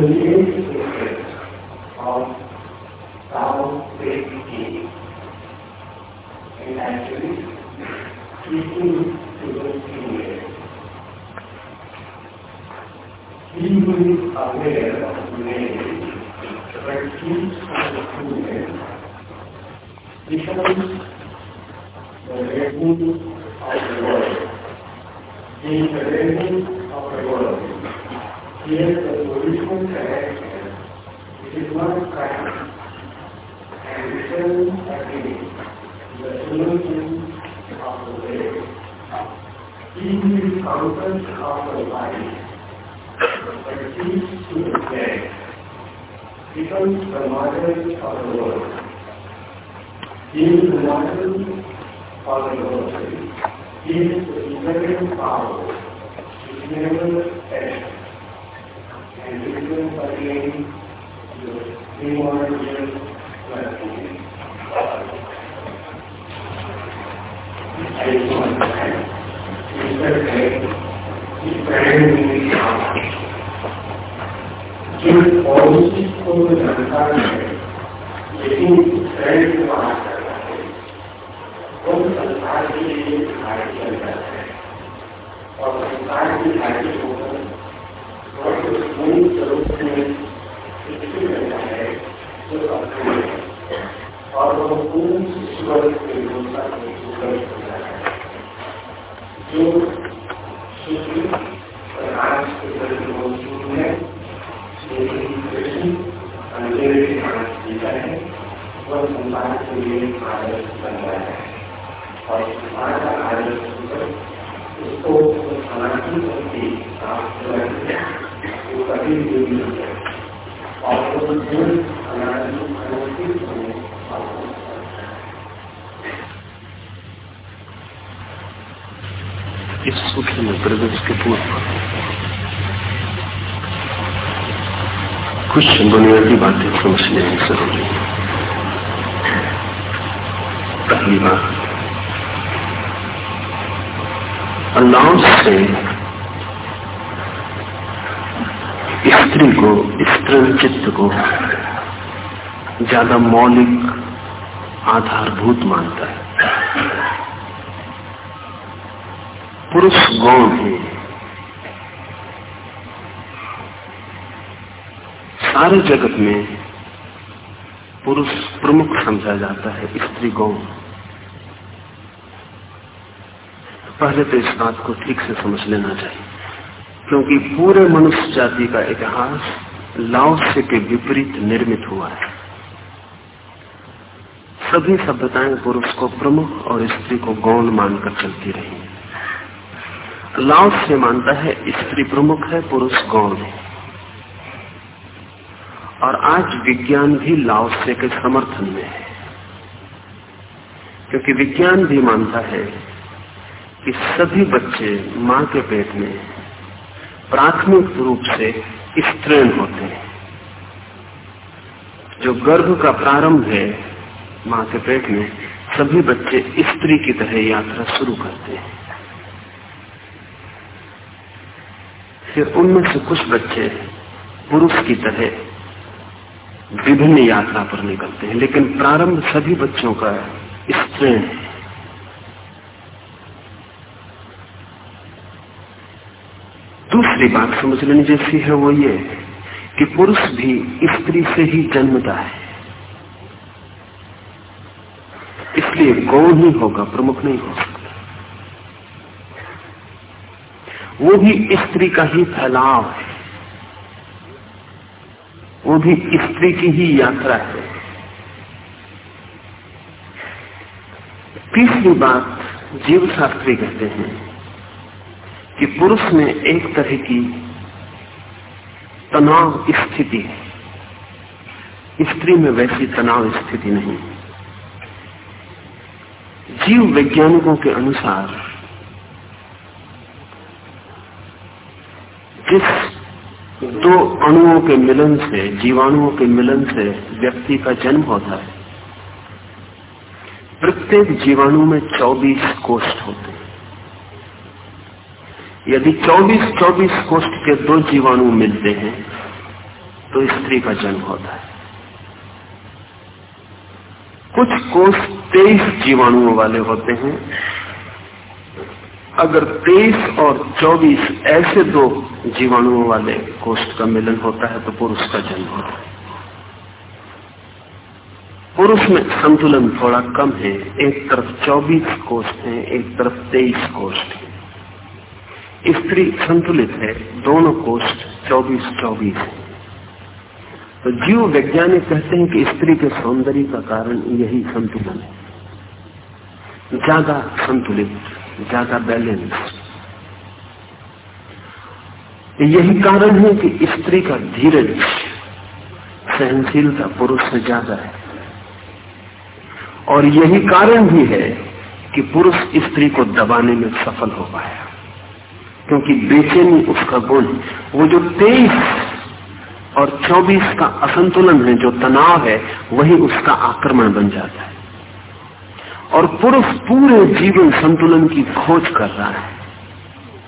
wòlíì मौलिक आधारभूत मानता है। पुरुष गौण है। सारे जगत में पुरुष प्रमुख समझा जाता है, स्त्री गौण। पहले तो इस बात को ठीक से समझ लेना चाहिए, क्योंकि पूरे मनुष्य जाति का इतिहास लाओस्य के विपरीत निर्मित हुआ है। सभी सभ्यताएँ पुरुष को प्रमुख और स्त्री को गौण मानकर चलती रही लाओस से मानता है, स्त्री प्रमुख है, पुरुष गौण है। और आज विज्ञान भी लाओस्य के समर्थन में है। क्योंकि विज्ञान भी मानता है कि सभी बच्चे माँ के पेट में प्राथमिक रूप से स्त्रीण होते हैं। जो गर्भ का प्रारंभ है माँ के पेट में सभी बच्चे स्त्री की तरह यात्रा शुरू करते हैं। फिर उनमें से कुछ बच्चे पुरुष की तरह विभिन्न यात्रा पर निकलते हैं, लेकिन प्रारंभ सभी बच्चों का स्त्रीण है। दूसरी बात समझ लेनी जैसी है वो ये कि पुरुष भी स्त्री से ही जन्मता है। इसलिए गौण ही होगा, प्रमुख नहीं हो सकता वो भी स्त्री का ही फैलाव है। वो भी स्त्री की ही यात्रा है। तीसरी बात जीव शास्त्री कहते हैं कि पुरुष में एक तरह की तनाव स्थिति है। स्त्री में वैसी तनाव स्थिति नहीं। जीव वैज्ञानिकों के अनुसार जिस दो अणुओं के मिलन से, जीवाणुओं के मिलन से व्यक्ति का जन्म होता है, प्रत्येक जीवाणु में 24 कोष्ठ होते हैं। यदि 24 24 कोष्ठ के दो जीवाणु मिलते हैं तो स्त्री का जन्म होता है। कुछ कोष तेईस जीवाणुओं वाले होते हैं। अगर तेईस और चौबीस ऐसे दो जीवाणुओं वाले कोष्ठ का मिलन होता है तो पुरुष का जन्म होता है। पुरुष में संतुलन थोड़ा कम है। एक तरफ़ 24 कोष्ठ है, एक तरफ़ 23 कोष्ठ है। स्त्री संतुलित है, दोनों कोष्ठ 24 24 है। तो जीव वैज्ञानिक कहते हैं कि स्त्री के सौंदर्य का कारण यही संतुलन है। ज़्यादा संतुलित, ज़्यादा बैलेंस यही कारण है कि स्त्री का धीरज सहनशीलता पुरुष से ज़्यादा है। और यही कारण भी है कि पुरुष स्त्री को दबाने में सफल हो पाया। क्योंकि बेचैनी उसका गुण, वो जो तेईस और 24 का असंतुलन है जो तनाव है, वही उसका आक्रमण बन जाता है। और पुरुष पूरे जीवन संतुलन की खोज कर रहा है।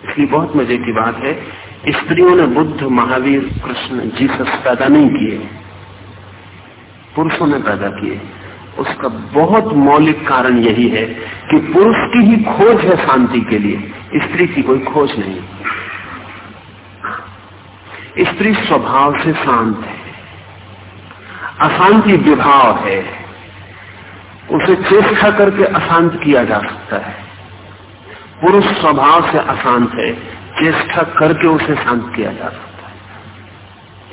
इसलिए बहुत मज़े की बात है, स्त्रियों ने बुद्ध, महावीर, कृष्ण, जीसस पैदा नहीं किए। पुरुषों ने पैदा किए। उसका बहुत मौलिक कारण यही है कि पुरुष की ही खोज है शांति के लिए। स्त्री की कोई खोज नहीं। स्त्री स्वभाव से शांत है। अशांति विभाव है। उसे चेष्टा करके अशांत किया जा सकता है। पुरुष स्वभाव से अशांत है, चेष्टा करके उसे शांत किया जा सकता है।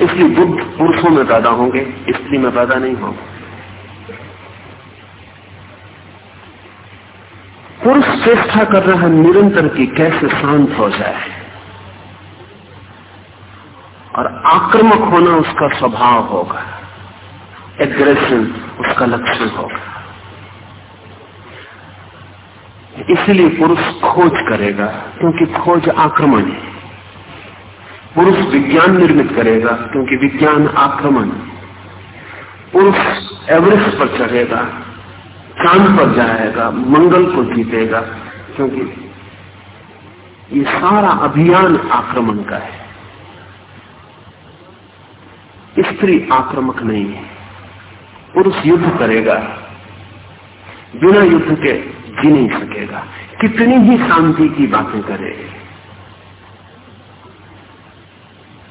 इसलिए बुद्ध पुरुषों में पैदा होंगे, स्त्री में पैदा नहीं होंगे। पुरुष चेष्टा कर रहा है, निरंतर की कैसे शांत हो जाए। और आक्रामक होना उसका स्वभाव होगा। एग्रेशन उसका लक्षण होगा। इसलिए पुरुष खोज करेगा, क्योंकि खोज आक्रमण है। पुरुष विज्ञान निर्मित करेगा, क्योंकि विज्ञान आक्रमण पुरुष एवरेस्ट पर चढ़ेगा, चाँद पर जाएगा, मंगल को जीतेगा, क्योंकि ये सारा अभियान आक्रमण का है। स्त्री आक्रामक नहीं है। पुरुष युद्ध करेगा। बिना युद्ध के जी नहीं सकेगा। कितनी ही शांति की बातें करे।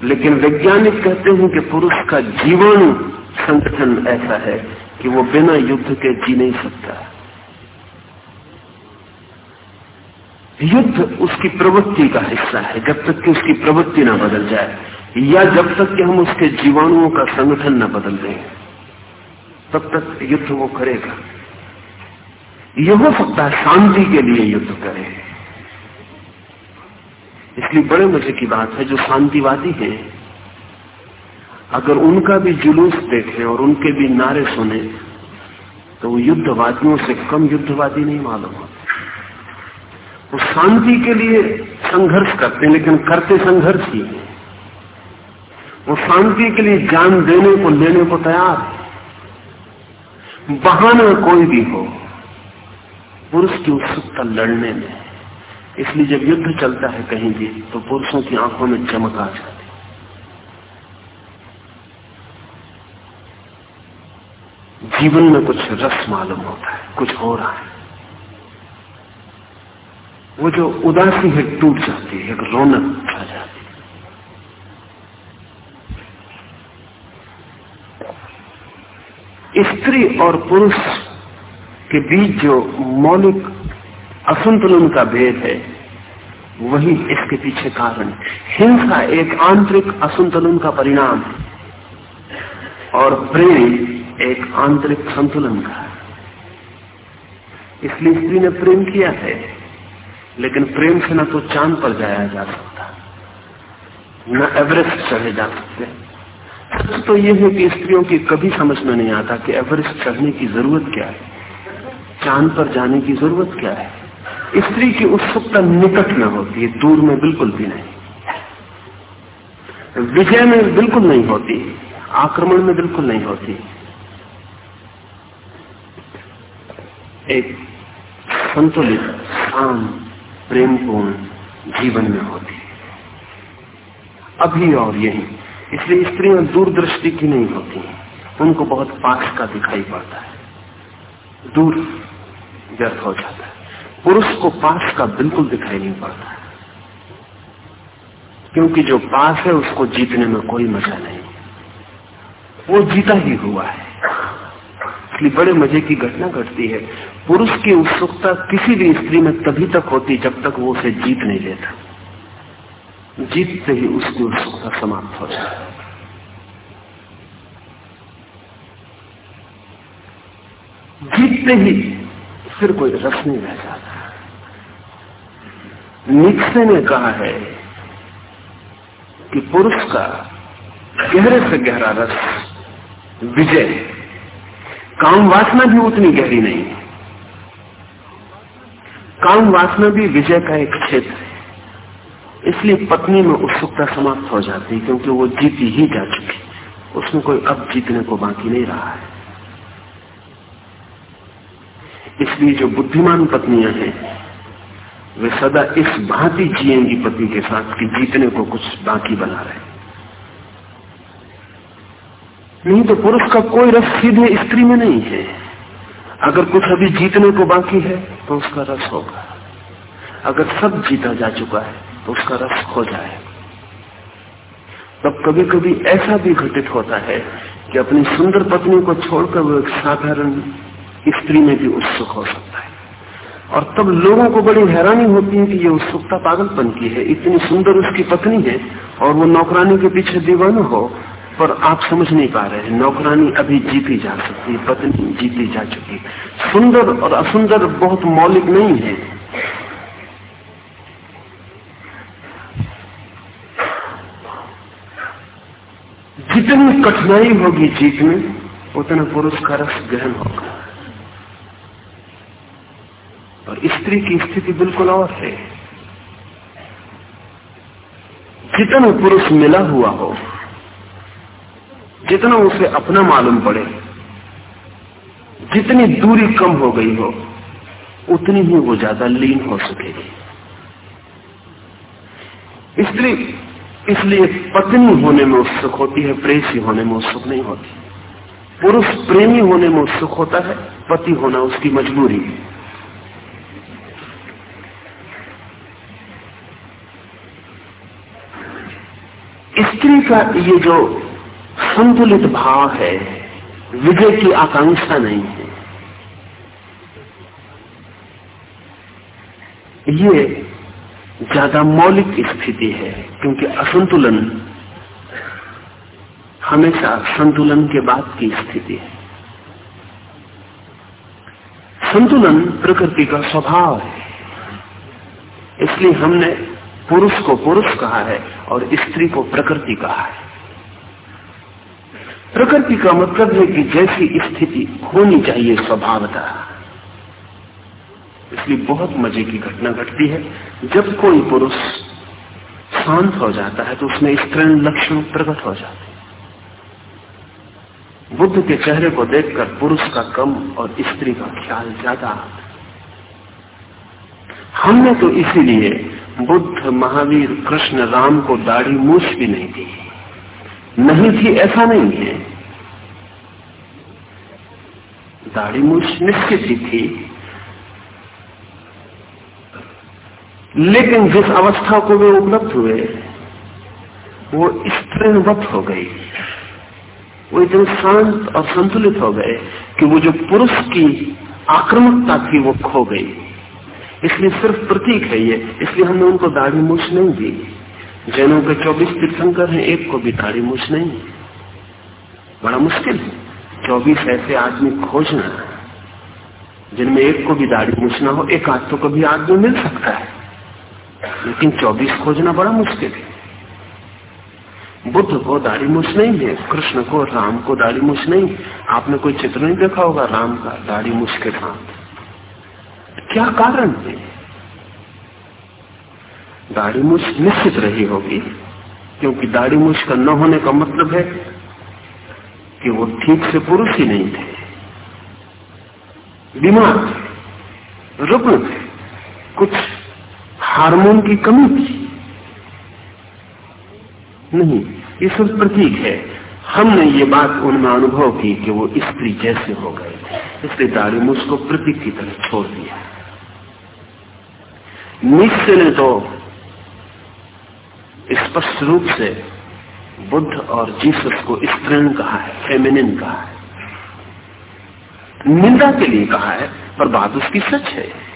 लेकिन वैज्ञानिक कहते हैं कि पुरुष का जीवन संगठन ऐसा है कि वो बिना युद्ध के जी नहीं सकता। युद्ध उसकी प्रवृत्ति का हिस्सा है। जब तक कि उसकी प्रवृत्ति ना बदल जाए या जब तक कि हम उसके जीवाणुओं का संगठन न बदल दें, तब तक युद्ध वो करेगा। यह हो सकता है शांति के लिए युद्ध करे। इसलिए बड़े मज़े की बात है, जो शांतिवादी हैं, अगर उनका भी जुलूस देखें और उनके भी नारे सुने तो वो युद्धवादियों से कम युद्धवादी नहीं मालूम होते। वो शांति के लिए संघर्ष करते हैं, लेकिन करते संघर्ष ही है। वो शांति के लिए जान देने को लेने को तैयार है। बहाना कोई भी हो, पुरुष की उत्सुकता लड़ने में इसलिए जब युद्ध चलता है कहीं भी तो पुरुषों की आँखों में चमक आ जाती जीवन में कुछ रस मालूम होता है, कुछ हो रहा है। वो जो उदासी है, टूट जाती है, एक रौनक आ जाती स्त्री और पुरुष के बीच जो मौलिक असंतुलन का भेद है, वही इसके पीछे कारण हिंसा एक आंतरिक असंतुलन का परिणाम और प्रेम एक आंतरिक संतुलन का इसलिए स्त्री ने प्रेम किया है, लेकिन प्रेम से न तो चाँद पर जाया जा सकता, न एवरेस्ट चढ़े जा सकते। सच तो यह है कि स्त्रियों की कभी समझ में नहीं आता कि एवरेस्ट चढ़ने की ज़रूरत क्या है। चाँद पर जाने की ज़रूरत क्या है। स्त्री की उत्सुकता निकट में होती है दूर में बिल्कुल भी नहीं। विजय में बिल्कुल नहीं होती, आक्रमण में बिल्कुल नहीं होती। एक संतुलित, शांत, प्रेमपूर्ण जीवन में होती। अभी और यही। इसलिए स्त्रियाँ दूरदृष्टि की नहीं होती। उनको बहुत पास का दिखाई पड़ता है। दूर व्यर्थ हो जाता है। पुरुष को पास का बिल्कुल दिखाई नहीं पड़ता। क्योंकि जो पास है, उसको जीतने में कोई मज़ा नहीं। वो जीता ही हुआ है। इसलिए बड़े मज़े की घटना घटती है। पुरुष की उत्सुकता किसी भी स्त्री में तभी तक होती जब तक वो उसे जीत नहीं लेता। जीतते ही उसकी उत्सुकता समाप्त हो जाती जीतते ही फिर कोई रस नहीं रह जाता। निक्से ने कहा है कि पुरुष का गहरे से गहरा रस विजय काम वासना भी उतनी गहरी नहीं। है काम वासना भी विजय का एक क्षेत्र है। इसलिए पत्नी में उत्सुकता समाप्त हो जाती है, क्योंकि वो जीती ही जा चुकी उसमें कोई अब जीतने को बाकी नहीं रहा है। इसलिए जो बुद्धिमान पत्नियाँ हैं, वे सदा इस भांति जिएँगी पति के साथ कि जीतने को कुछ बाकी बना रहे। नहीं तो पुरुष का कोई रस सीधे स्त्री में नहीं है। अगर कुछ अभी जीतने को बाकी है तो उसका रस होगा। अगर सब जीता जा चुका है उसका रस खो जाए। तब कभी कभी ऐसा भी घटित होता है कि अपनी सुंदर पत्नी को छोड़कर वो एक साधारण स्त्री में भी उत्सुक हो सकता है। और तब लोगों को बड़ी हैरानी होती है कि ये उत्सुकता पागलपन की है। इतनी सुंदर उसकी पत्नी है और वो नौकरानी के पीछे दीवाना हो, पर आप समझ नहीं पा रहे हैं। नौकरानी अभी जीती जा सकती है पत्नी जीती जा चुकी। सुंदर और असुंदर बहुत मौलिक नहीं है। जितनी कठिनाई होगी जीत में, उतना पुरुष का रस गहन होगा। और स्त्री की स्थिति बिल्कुल और है। जितना पुरुष मिला हुआ हो, जितना उसे अपना मालूम पड़े, जितनी दूरी कम हो गई हो, उतनी ही वो ज़्यादा लीन हो सकेगी। स्त्री इसलिए पत्नी होने में उत्सुक होती है, प्रेसी होने में उत्सुक नहीं होती। पुरुष प्रेमी होने में उत्सुक होता है, पति होना उसकी मजबूरी है। स्त्री का ये जो संतुलित भाव है, विजय की आकांक्षा नहीं है। ये ज़्यादा मौलिक स्थिति है, क्योंकि असंतुलन हमेशा संतुलन के बाद की स्थिति है। संतुलन प्रकृति का स्वभाव है। इसलिए हमने पुरुष को पुरुष कहा है और स्त्री को प्रकृति कहा है। प्रकृति का मतलब है कि जैसी स्थिति होनी चाहिए, स्वभावता। इसलिए बहुत मज़े की घटना घटती है। जब कोई पुरुष शांत हो जाता है तो उसमें स्त्रीण लक्षण प्रकट हो जाते हैं। बुद्ध के चेहरे को देखकर पुरुष का कम और स्त्री का ख्याल ज़्यादा आता हमने तो इसीलिए बुद्ध, महावीर, कृष्ण, राम को दाढ़ी मूछ भी नहीं दी नहीं थी, ऐसा नहीं है। दाढ़ी मूछ निश्चित ही थी लेकिन जिस अवस्था को वे उपलब्ध हुए, वो स्त्रीणवत हो गई। वो इतने शांत और संतुलित हो गए कि वो जो पुरुष की आक्रमकता थी, वो खो गई। इसलिए सिर्फ़ प्रतीक है ये, इसलिए हमने उनको दाढ़ी मूछ नहीं दी। जैनों के चौबीस तीर्थंकर हैं, एक को भी दाढ़ी मूछ नहीं। बड़ा मुश्किल है। चौबीस ऐसे आदमी खोजना। जिनमें एक को भी दाढ़ी मूछना हो, एक आध तो कभी आदमी मिल सकता है। लेकिन चौबीस खोजना बड़ा मुश्किल है। बुद्ध को दाढ़ी मूछ नहीं है, कृष्ण को, राम को दाढ़ी मूछ नहीं। आपने कोई चित्र नहीं देखा होगा, राम का दाढ़ी मूछ के साथ क्या कारण है? दाढ़ी मुछ निश्चित रही होगी, क्योंकि दाढ़ी मूछ का न होने का मतलब है कि वो ठीक से पुरुष ही नहीं थे। बीमार थे, रुग्ण थे, कुछ हार्मोन की कमी थी। नहीं, ये सिर्फ़ प्रतीक है। हमने ये बात उनमें अनुभव की कि वो स्त्री जैसे हो गए इसलिए दारू उसको प्रतीक की तरह छोड़ दिया। निश्चय ने तो स्पष्ट रूप से बुद्ध और जीसस को स्त्रीण कहा है फेमिनिन कहा है। निंदा के लिए कहा है, पर बात उसकी सच है।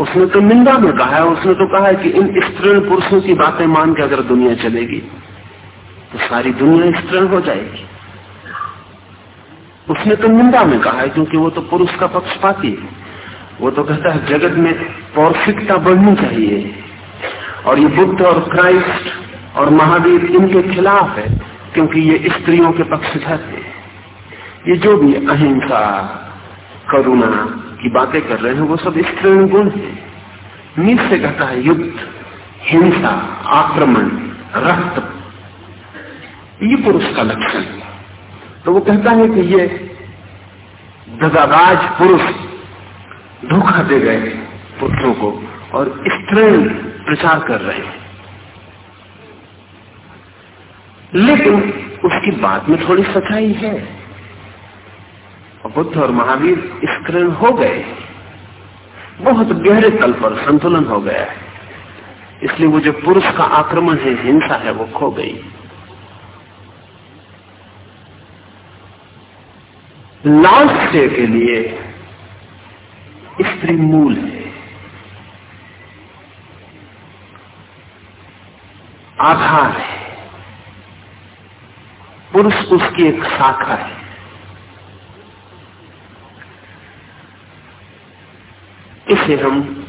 उसने तो निंदा में कहा है, उसने तो कहा है कि इन स्त्रीण पुरुषों की बातें मान के अगर दुनिया चलेगी तो सारी दुनिया स्त्रीण हो जाएगी। उसने तो निंदा में कहा है, क्योंकि वो तो पुरुष का पक्षपाती है। वो तो कहता है, जगत में पौष्टिकता बढ़नी चाहिए। और ये बुद्ध और क्राइस्ट और महावीर इनके खिलाफ है, क्योंकि ये स्त्रियों के पक्षधर है। ये जो भी अहिंसा, करुणा की बातें कर रहे हैं, वो सब स्त्री गुण है। मीत से कहता है युद्ध हिंसा, आक्रमण, रक्त। ये पुरुष का लक्षण तो वो कहता है कि ये दगाबाज पुरुष धोखा दे गए पुरुषों को और स्त्री प्रचार कर रहे हैं। लेकिन उसकी बात में थोड़ी सच्चाई है। बुद्ध और महावीर स्क्रीन हो गए। बहुत गहरे तल पर संतुलन हो गया। है इसलिए वो जो पुरुष का आक्रमण है, हिंसा है, वो खो गई। लालसे के लिए स्त्री मूल है। आधार है। पुरुष उसकी एक शाखा है। इसे हम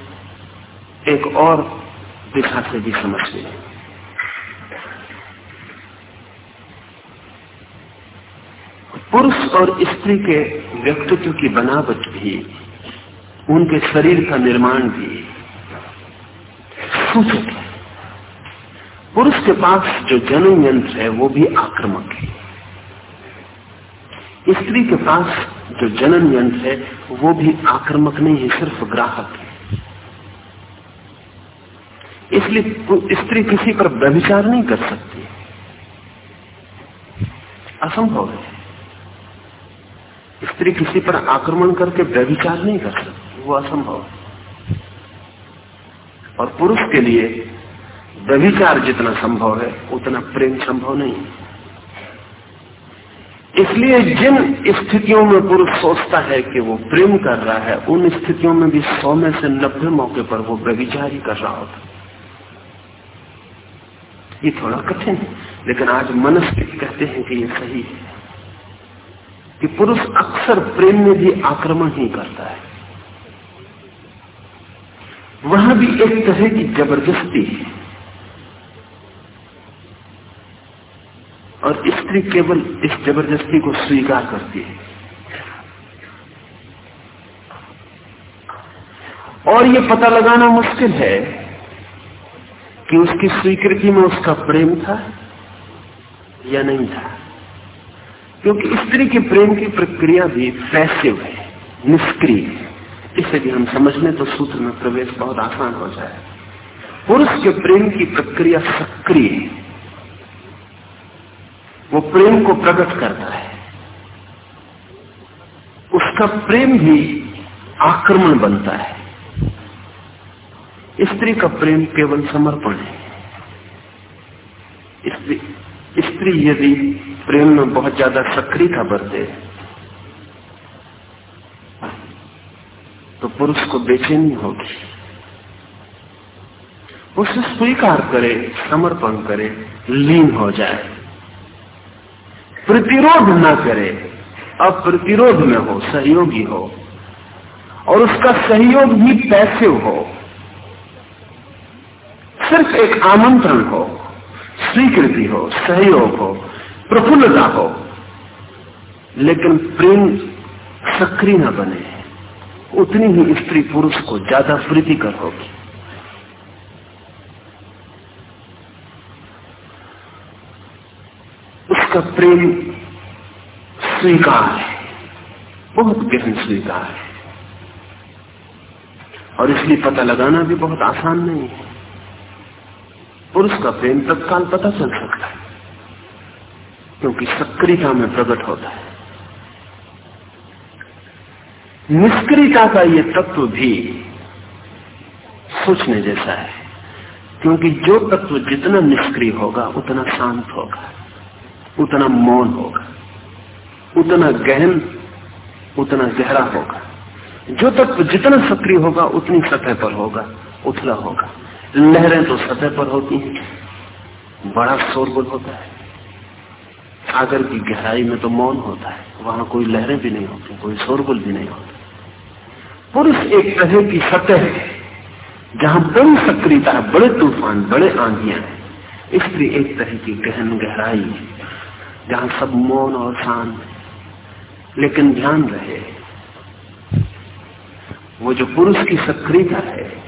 एक और दिशा से भी समझते हैं। पुरुष और स्त्री के व्यक्तित्व की बनावट भी, उनके शरीर का निर्माण भी सूचक है। पुरुष के पास जो जन्म यंत्र है, वो भी आक्रमक है। स्त्री के पास जो जनन यंत्र है, वो भी आक्रमक नहीं है, सिर्फ़ ग्राहक है। इसलिए स्त्री किसी पर व्यभिचार नहीं कर सकती। असंभव है। स्त्री किसी पर आक्रमण करके व्यभिचार नहीं कर सकती, वो असंभव है। और पुरुष के लिए व्यभिचार जितना संभव है, उतना प्रेम संभव नहीं है। इसलिए जिन स्थितियों में पुरुष सोचता है कि वो प्रेम कर रहा है, उन स्थितियों में भी सौ में से नब्बे मौके पर वो व्यविचार ही कर रहा होता ये थोड़ा कठिन है, लेकिन आज मनुष्य कहते हैं कि ये सही है कि पुरुष अक्सर प्रेम में भी आक्रमण ही करता है। वहाँ भी एक तरह की ज़बरदस्ती है। और स्त्री केवल इस ज़बरदस्ती को स्वीकार करती है। और ये पता लगाना मुश्किल है कि उसकी स्वीकृति में उसका प्रेम था या नहीं था। क्योंकि स्त्री के प्रेम की प्रक्रिया भी पैसिव है, निष्क्रिय इसे भी हम समझ लें तो सूत्र में प्रवेश बहुत आसान हो जाए। पुरुष के प्रेम की प्रक्रिया सक्रिय है। वो प्रेम को प्रकट करता है। उसका प्रेम भी आक्रमण बनता है। स्त्री का प्रेम केवल समर्पण है। स्त्री यदि प्रेम में बहुत ज़्यादा सक्रियता बरते तो पुरुष को बेचैनी होगी। उसे स्वीकार करे, समर्पण करे, लीन हो जाए। प्रतिरोध न करे अब प्रतिरोध में हो, सहयोगी हो, और उसका सहयोग भी पैसिव हो। सिर्फ़ एक आमंत्रण हो, स्वीकृति हो, सहयोग हो, प्रफुल्लता हो, लेकिन प्रेम सक्रिय न बने, उतनी ही स्त्री पुरुष को ज़्यादा प्रीतिकर होगी। उसका प्रेम स्वीकार है। बहुत गहन स्वीकार है। और इसलिए पता लगाना भी बहुत आसान नहीं है। पुरुष का प्रेम तत्काल पता चल सकता है, क्योंकि सक्रियता में प्रकट होता है। निष्क्रियता का यह तत्व भी सोचने जैसा है, क्योंकि जो तत्व जितना निष्क्रिय होगा, उतना शांत होगा। उतना मौन होगा, उतना गहन, उतना गहरा होगा। जो तत्व जितना सक्रिय होगा, उतनी सतह पर होगा, उथला होगा। लहरें तो सतह पर होती हैं, बड़ा शोरगुल होता है। सागर की गहराई में तो मौन होता है, वहाँ कोई लहरें भी नहीं होती, कोई शोरगुल भी नहीं होता। पुरुष एक तरह की सतह है, जहाँ बड़ी सक्रियता, बड़े तूफ़ान, बड़े आंधियाँ है। स्त्री एक तरह की गहन गहराई है। जहाँ सब मौन और शांत लेकिन ध्यान रहे, वो जो पुरुष की सक्रियता है,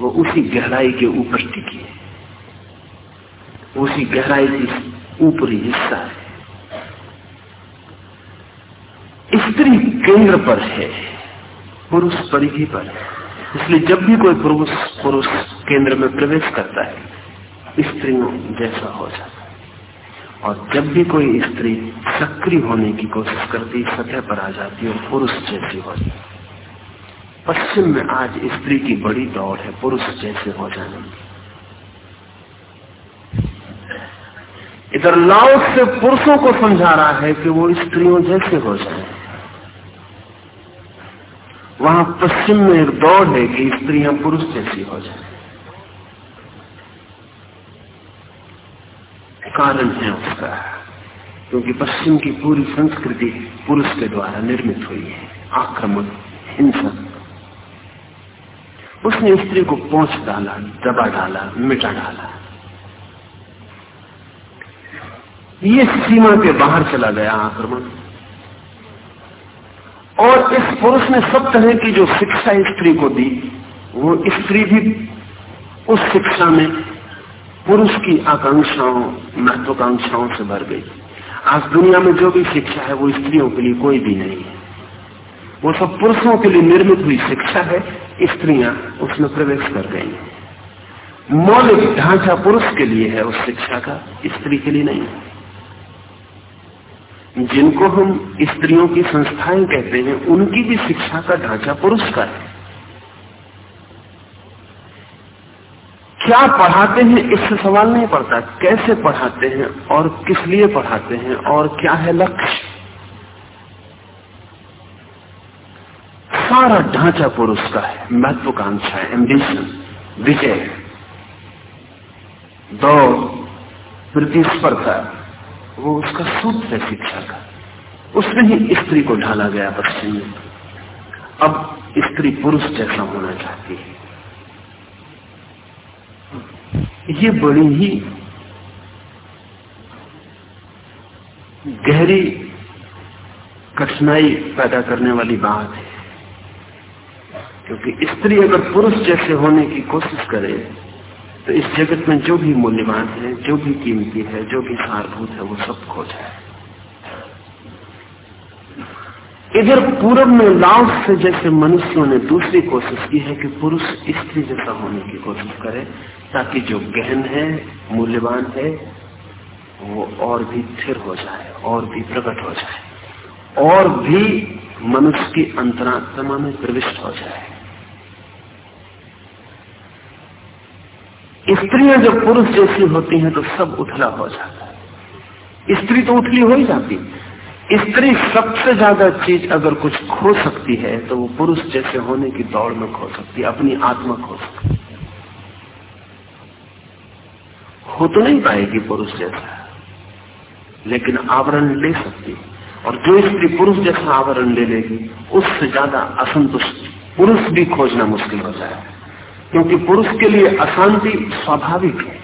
वो उसी गहराई के ऊपर टिकी है। उसी गहराई की ऊपरी हिस्सा है। स्त्री केंद्र पर है, पुरुष परिधि पर है। इसलिए जब भी कोई पुरुष पुरुष केंद्र में प्रवेश करता है, स्त्रियों जैसा हो जाता है। और जब भी कोई स्त्री सक्रिय होने की कोशिश करती, सतह पर आ जाती है और पुरुष जैसी हो जाती। पश्चिम में आज स्त्री की बड़ी दौड़ है, पुरुष जैसे हो जाने। की इधर लाओ से पुरुषों को समझा रहा है कि वो स्त्रियों जैसे हो जाए। वहाँ पश्चिम में एक दौड़ है कि स्त्रियाँ पुरुष जैसी हो जाए। कारण है उसका, क्योंकि पश्चिम की पूरी संस्कृति पुरुष के द्वारा निर्मित हुई है। आक्रमण हिंसक उसने स्त्री को पहुँच डाला, दबा डाला, मिटा डाला। ये सीमा के बाहर चला गया आक्रमण। और इस पुरुष ने सब तरह की जो शिक्षा स्त्री को दी, वो स्त्री भी उस शिक्षा में पुरुष की आकांक्षाओं, महत्वाकांक्षाओं से भर गई। आज दुनिया में जो भी शिक्षा है, वो स्त्रियों के लिए कोई भी नहीं है। वो सब पुरुषों के लिए निर्मित हुई शिक्षा है, स्त्रियाँ उसमें प्रवेश कर गई। मौलिक ढांचा पुरुष के लिए है, उस शिक्षा का स्त्री के लिए नहीं जिनको हम स्त्रियों की संस्थाएँ कहते हैं, उनकी भी शिक्षा का ढांचा पुरुष का है। क्या पढ़ाते हैं? इससे सवाल नहीं पड़ता। कैसे पढ़ाते हैं? और किस लिए पढ़ाते हैं? और क्या है लक्ष्य? सारा ढांचा पुरुष का है। महत्वाकांक्षा है। एम्बिशन विजय। दौड़, प्रतिस्पर्धा, वो उसका सूत्र है शिक्षा का। उसमें ही स्त्री को ढाला गया पश्चिम अब स्त्री पुरुष जैसा होना चाहती है। ये बड़ी ही गहरी कठिनाई पैदा करने वाली बात है। क्योंकि स्त्री अगर पुरुष जैसे होने की कोशिश करे तो इस जगत में जो भी मूल्यवान है, जो भी कीमती है, जो भी सारभूत है, वो सब खो जाए। इधर पूर्व में लाव से जैसे मनुष्यों ने दूसरी कोशिश की है कि पुरुष स्त्री जैसा होने की कोशिश करे ताकि जो गहन है, मूल्यवान है, वो और भी स्थिर हो जाए, और भी प्रकट हो जाए, और भी मनुष्य की अंतरात्मा में प्रविष्ट हो जाए। स्त्रियाँ जब पुरुष जैसी होती हैं तो सब उथला हो जाता है। स्त्री तो उथली हो ही जाती स्त्री सबसे ज़्यादा चीज़ अगर कुछ खो सकती है तो वो पुरुष जैसे होने की दौड़ में खो सकती है, अपनी आत्मा खो सकती हो। तो नहीं पाएगी पुरुष जैसा। लेकिन आवरण ले सकती। और जो स्त्री पुरुष जैसा आवरण ले लेगी, उससे ज़्यादा असंतुष्ट। पुरुष भी खोजना मुश्किल हो जाएगा क्योंकि पुरुष के लिए अशांति स्वाभाविक है।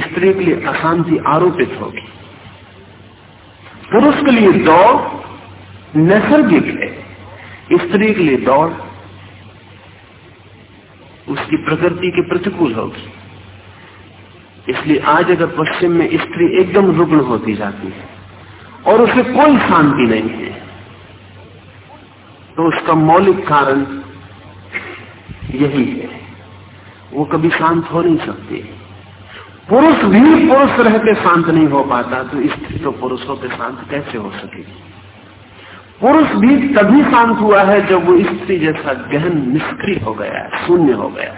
स्त्री के लिए अशांति आरोपित होगी। पुरुष के लिए दौड़ नैसर्गिक है। स्त्री के लिए दौड़ उसकी प्रकृति के प्रतिकूल होगी। इसलिए आज अगर पश्चिम में स्त्री एकदम रुग्ण होती जाती है और उसे कोई शांति नहीं है तो उसका मौलिक कारण यही है। वो कभी शांत हो नहीं सकती। पुरुष भी पुरुष रह के शांत नहीं हो पाता तो स्त्री तो पुरुषों के शांत कैसे हो सकेगी? पुरुष भी तभी शांत हुआ है जब वो स्त्री जैसा गहन निष्क्रिय हो गया, शून्य हो गया,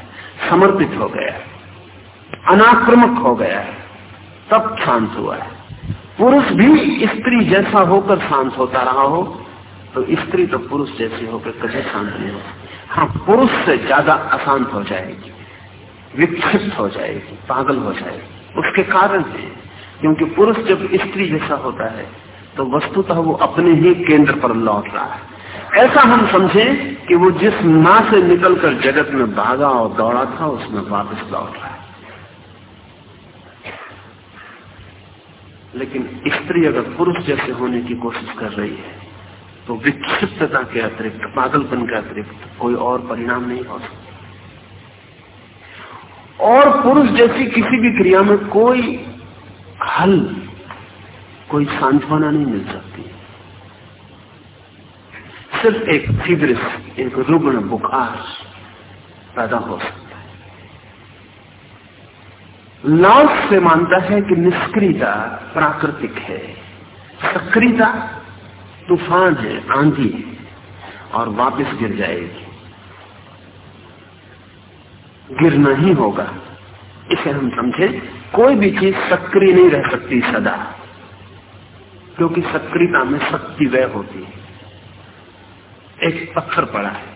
समर्पित हो गया। है अनाक्रमक हो गया है। तब शांत हुआ है। पुरुष भी स्त्री जैसा होकर शांत होता रहा हो तो स्त्री तो पुरुष जैसी होकर कभी शांत नहीं हो हाँ पुरुष से ज़्यादा अशांत हो जाएगी, विक्षिप्त हो जाएगी, पागल हो जाएगी। उसके कारण है, क्योंकि पुरुष जब स्त्री जैसा होता है तो वस्तुतः वो अपने ही केंद्र पर लौट रहा है। ऐसा हम समझें कि वो जिस माँ से निकलकर जगत में भागा और दौड़ा था, उसमें वापस लौट रहा है। लेकिन स्त्री अगर पुरुष जैसे होने की कोशिश कर रही है तो विक्षिप्तता के अतिरिक्त, पागलपन के अतिरिक्त कोई और परिणाम नहीं हो सकता। और पुरुष जैसी किसी भी क्रिया में कोई हल, कोई सांत्वना नहीं मिल सकती। सिर्फ़ एक फीवरिश एक रुग्ण बुखार पैदा हो सकता लाउस से मानता है कि निष्क्रियता प्राकृतिक है। सक्रियता तूफ़ान है, आंधी है, और वापस गिर जाएगी। गिरना ही होगा। इसे हम समझे, कोई भी चीज़ सक्रिय नहीं रह सकती सदा, क्योंकि सक्रियता में शक्ति वह होती है। एक पत्थर पड़ा है।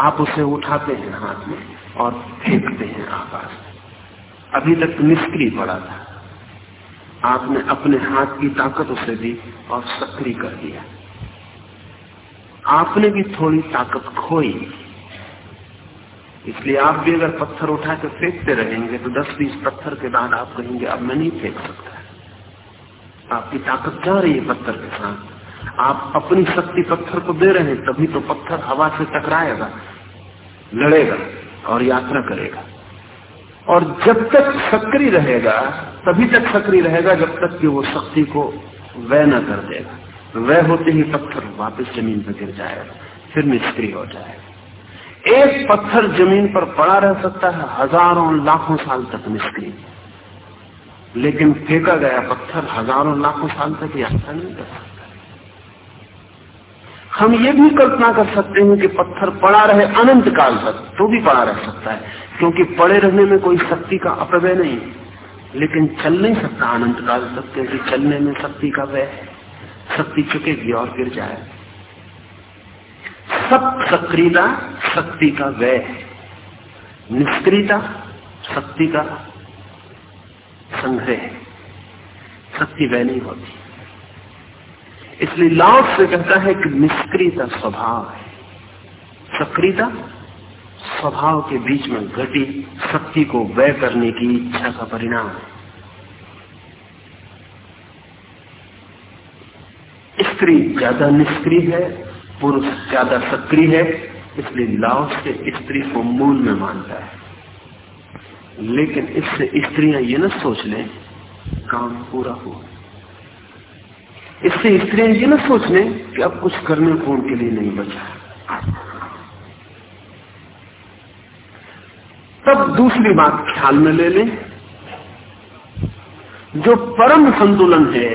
आप उसे उठाते हैं हाथ में और फेंकते हैं आकाश अभी तक निष्क्रिय पड़ा था। आपने अपने हाथ की ताकत उसे दी और सक्रिय कर दिया। आपने भी थोड़ी ताकत खोई। इसलिए आप भी अगर पत्थर उठा के फेंकते रहेंगे तो 10-20 पत्थर के बाद आप कहेंगे, अब मैं नहीं फेंक सकता। आपकी ताकत जा रही है पत्थर के साथ। आप अपनी शक्ति पत्थर को दे रहे हैं, तभी तो पत्थर हवा से टकराएगा, लड़ेगा और यात्रा करेगा। और जब तक सक्रिय रहेगा, तभी तक सक्रिय रहेगा जब तक कि वो शक्ति को वह न कर देगा। वह होते ही पत्थर वापस ज़मीन पर गिर जाएगा, फिर निष्क्रिय हो जाएगा। एक पत्थर ज़मीन पर पड़ा रह सकता है, हज़ारों लाखों साल तक निष्क्रिय। लेकिन फेंका गया पत्थर हज़ारों लाखों साल तक यात्रा नहीं कर सकता हम ये भी कल्पना कर सकते हैं कि पत्थर पड़ा रहे अनंत काल तक तो भी पड़ा रह सकता है, क्योंकि पड़े रहने में कोई शक्ति का अपव्यय नहीं लेकिन चल नहीं सकता अनंत काल तक, क्योंकि चलने में शक्ति का व्यय शक्ति चुकेगी और गिर जाए। सब सक्रियता शक्ति का व्यय निष्क्रियता शक्ति का संग्रह शक्ति व्यय नहीं होती। इसलिए लाभ से कहता है कि निष्क्रियता स्वभाव है। सक्रियता स्वभाव के बीच में घटी शक्ति को व्यय करने की इच्छा का परिणाम है। स्त्री ज़्यादा निष्क्रिय है, पुरुष ज़्यादा सक्रिय है, इसलिए लाओ से स्त्री को मूल में मानता है। लेकिन इससे स्त्रियाँ ये न सोच लें, काम पूरा हुआ इससे स्त्रियाँ ये ना सोच लें कि अब कुछ करने को उनके लिए नहीं बचा। तब दूसरी बात ख्याल में ले लें। जो परम संतुलन है,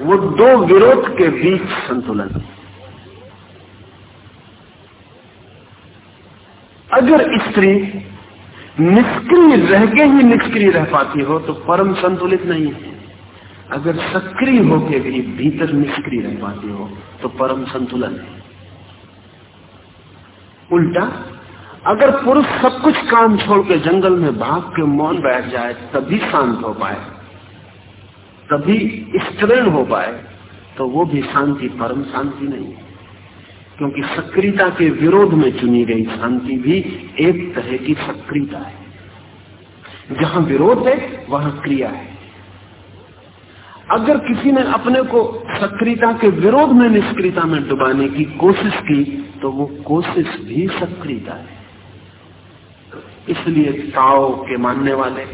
वो दो विरोध के बीच संतुलन है। अगर स्त्री निष्क्रिय रह के ही निष्क्रिय रह पाती हो तो परम संतुलित नहीं है। अगर सक्रिय होके भी भीतर निष्क्रिय रह पाती हो तो परम संतुलन है। उल्टा, अगर पुरुष सब कुछ काम छोड़ के जंगल में भाग के मौन बैठ जाए, तभी शांत हो पाए, तभी स्तृण हो पाए तो वो भी शांति, परम शांति नहीं है। क्योंकि सक्रियता के विरोध में चुनी गई शांति भी एक तरह की सक्रियता है। जहाँ विरोध है, वहाँ क्रिया है। अगर किसी ने अपने को सक्रियता के विरोध में निष्क्रियता में डुबाने की कोशिश की तो वो कोशिश भी सक्रियता है। इसलिए ताओ के मानने वाले,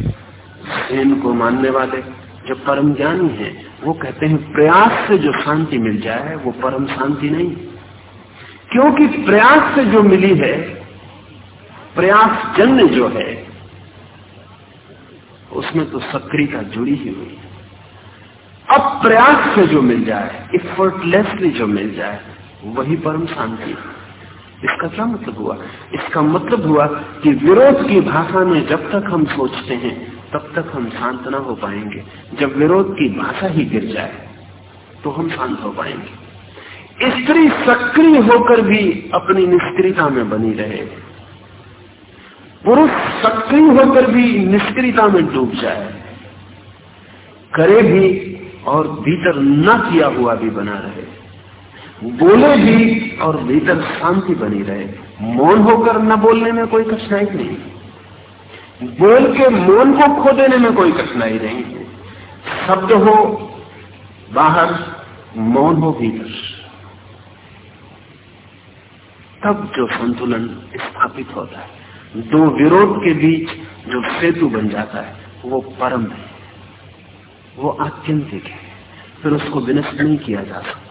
सेन को मानने वाले, जो परम ज्ञानी है, वो कहते हैं, प्रयास से जो शांति मिल जाए, वो परम शांति नहीं। क्योंकि प्रयास से जो मिली है, प्रयास जन्य जो है, उसमें तो सक्रियता जुड़ी ही। हुई अब प्रयास से जो मिल जाए इफर्टलेसली जो मिल जाए, वही परम शांति इसका क्या मतलब हुआ? इसका मतलब हुआ कि विरोध की भाषा में जब तक हम सोचते हैं, तब तक हम शांत ना हो पाएँगे। जब विरोध की भाषा ही गिर जाए तो हम शांत हो पाएँगे। स्त्री सक्रिय होकर भी अपनी निष्क्रियता में बनी रहे। पुरुष सक्रिय होकर भी निष्क्रियता में डूब जाए। करे भी और भीतर न किया हुआ भी बना रहे। बोले भी और भीतर शांति बनी रहे। मौन होकर न बोलने में कोई कठिनाई नहीं। बोल के मौन को खो देने में कोई कठिनाई नहीं। है शब्द हो, बाहर मौन हो भीतर। तब जो संतुलन स्थापित होता है, दो विरोध के बीच जो सेतु बन जाता है, वो परम है। वो आत्यंतिक है। फिर उसको विनष्ट नहीं किया जा सकता।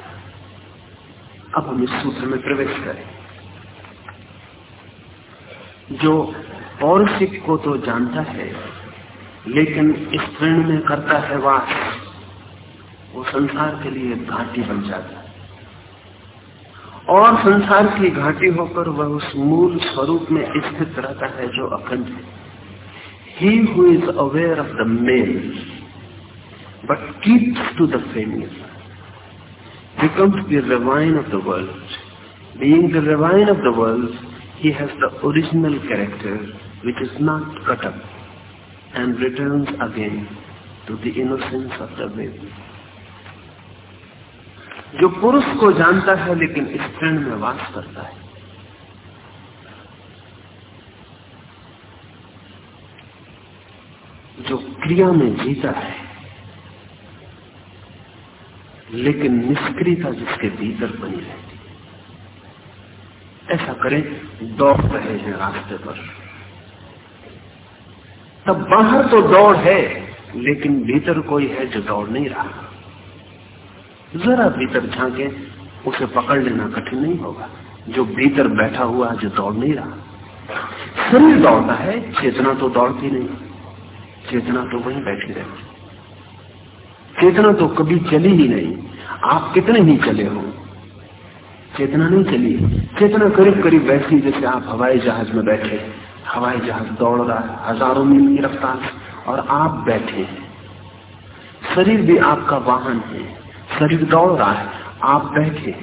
अब हम इस सूत्र में प्रवेश करें। जो पौरुषिक को तो जानता है, लेकिन इस प्रण में करता है वास, वो संसार के लिए घाटी बन जाता है। और संसार की घाटी होकर वह उस मूल स्वरूप में स्थित रहता है जो अखंड है। He who is aware of the male but keeps to the famous, becomes the ravine of the world. Being the ravine of the world, he has the original character which is not cut up and returns again to the innocence of the baby. जो पुरुष को जानता है लेकिन इस क्षण में वास करता है जो क्रिया में जीता है लेकिन निष्क्रियता जिसके भीतर बनी रहती ऐसा करें, दौड़ रहे हैं रास्ते पर। तब बाहर तो दौड़ है, लेकिन भीतर कोई है जो दौड़ नहीं रहा। जरा भीतर झांके, उसे पकड़ लेना कठिन नहीं होगा। जो भीतर बैठा हुआ है, जो दौड़ नहीं रहा। शरीर दौड़ता है, चेतना तो दौड़ती नहीं। चेतना तो वहीं बैठी रहती। चेतना तो कभी चली ही नहीं। आप कितने ही चले हो। चेतना नहीं चली। चेतना करीब करीब वैसी जैसे आप हवाई जहाज़ में बैठे। हवाई जहाज़ दौड़ रहा है, हज़ारों मील की रफ्तार। और आप बैठे शरीर भी आपका वाहन है। शरीर दौड़ रहा है। आप बैठे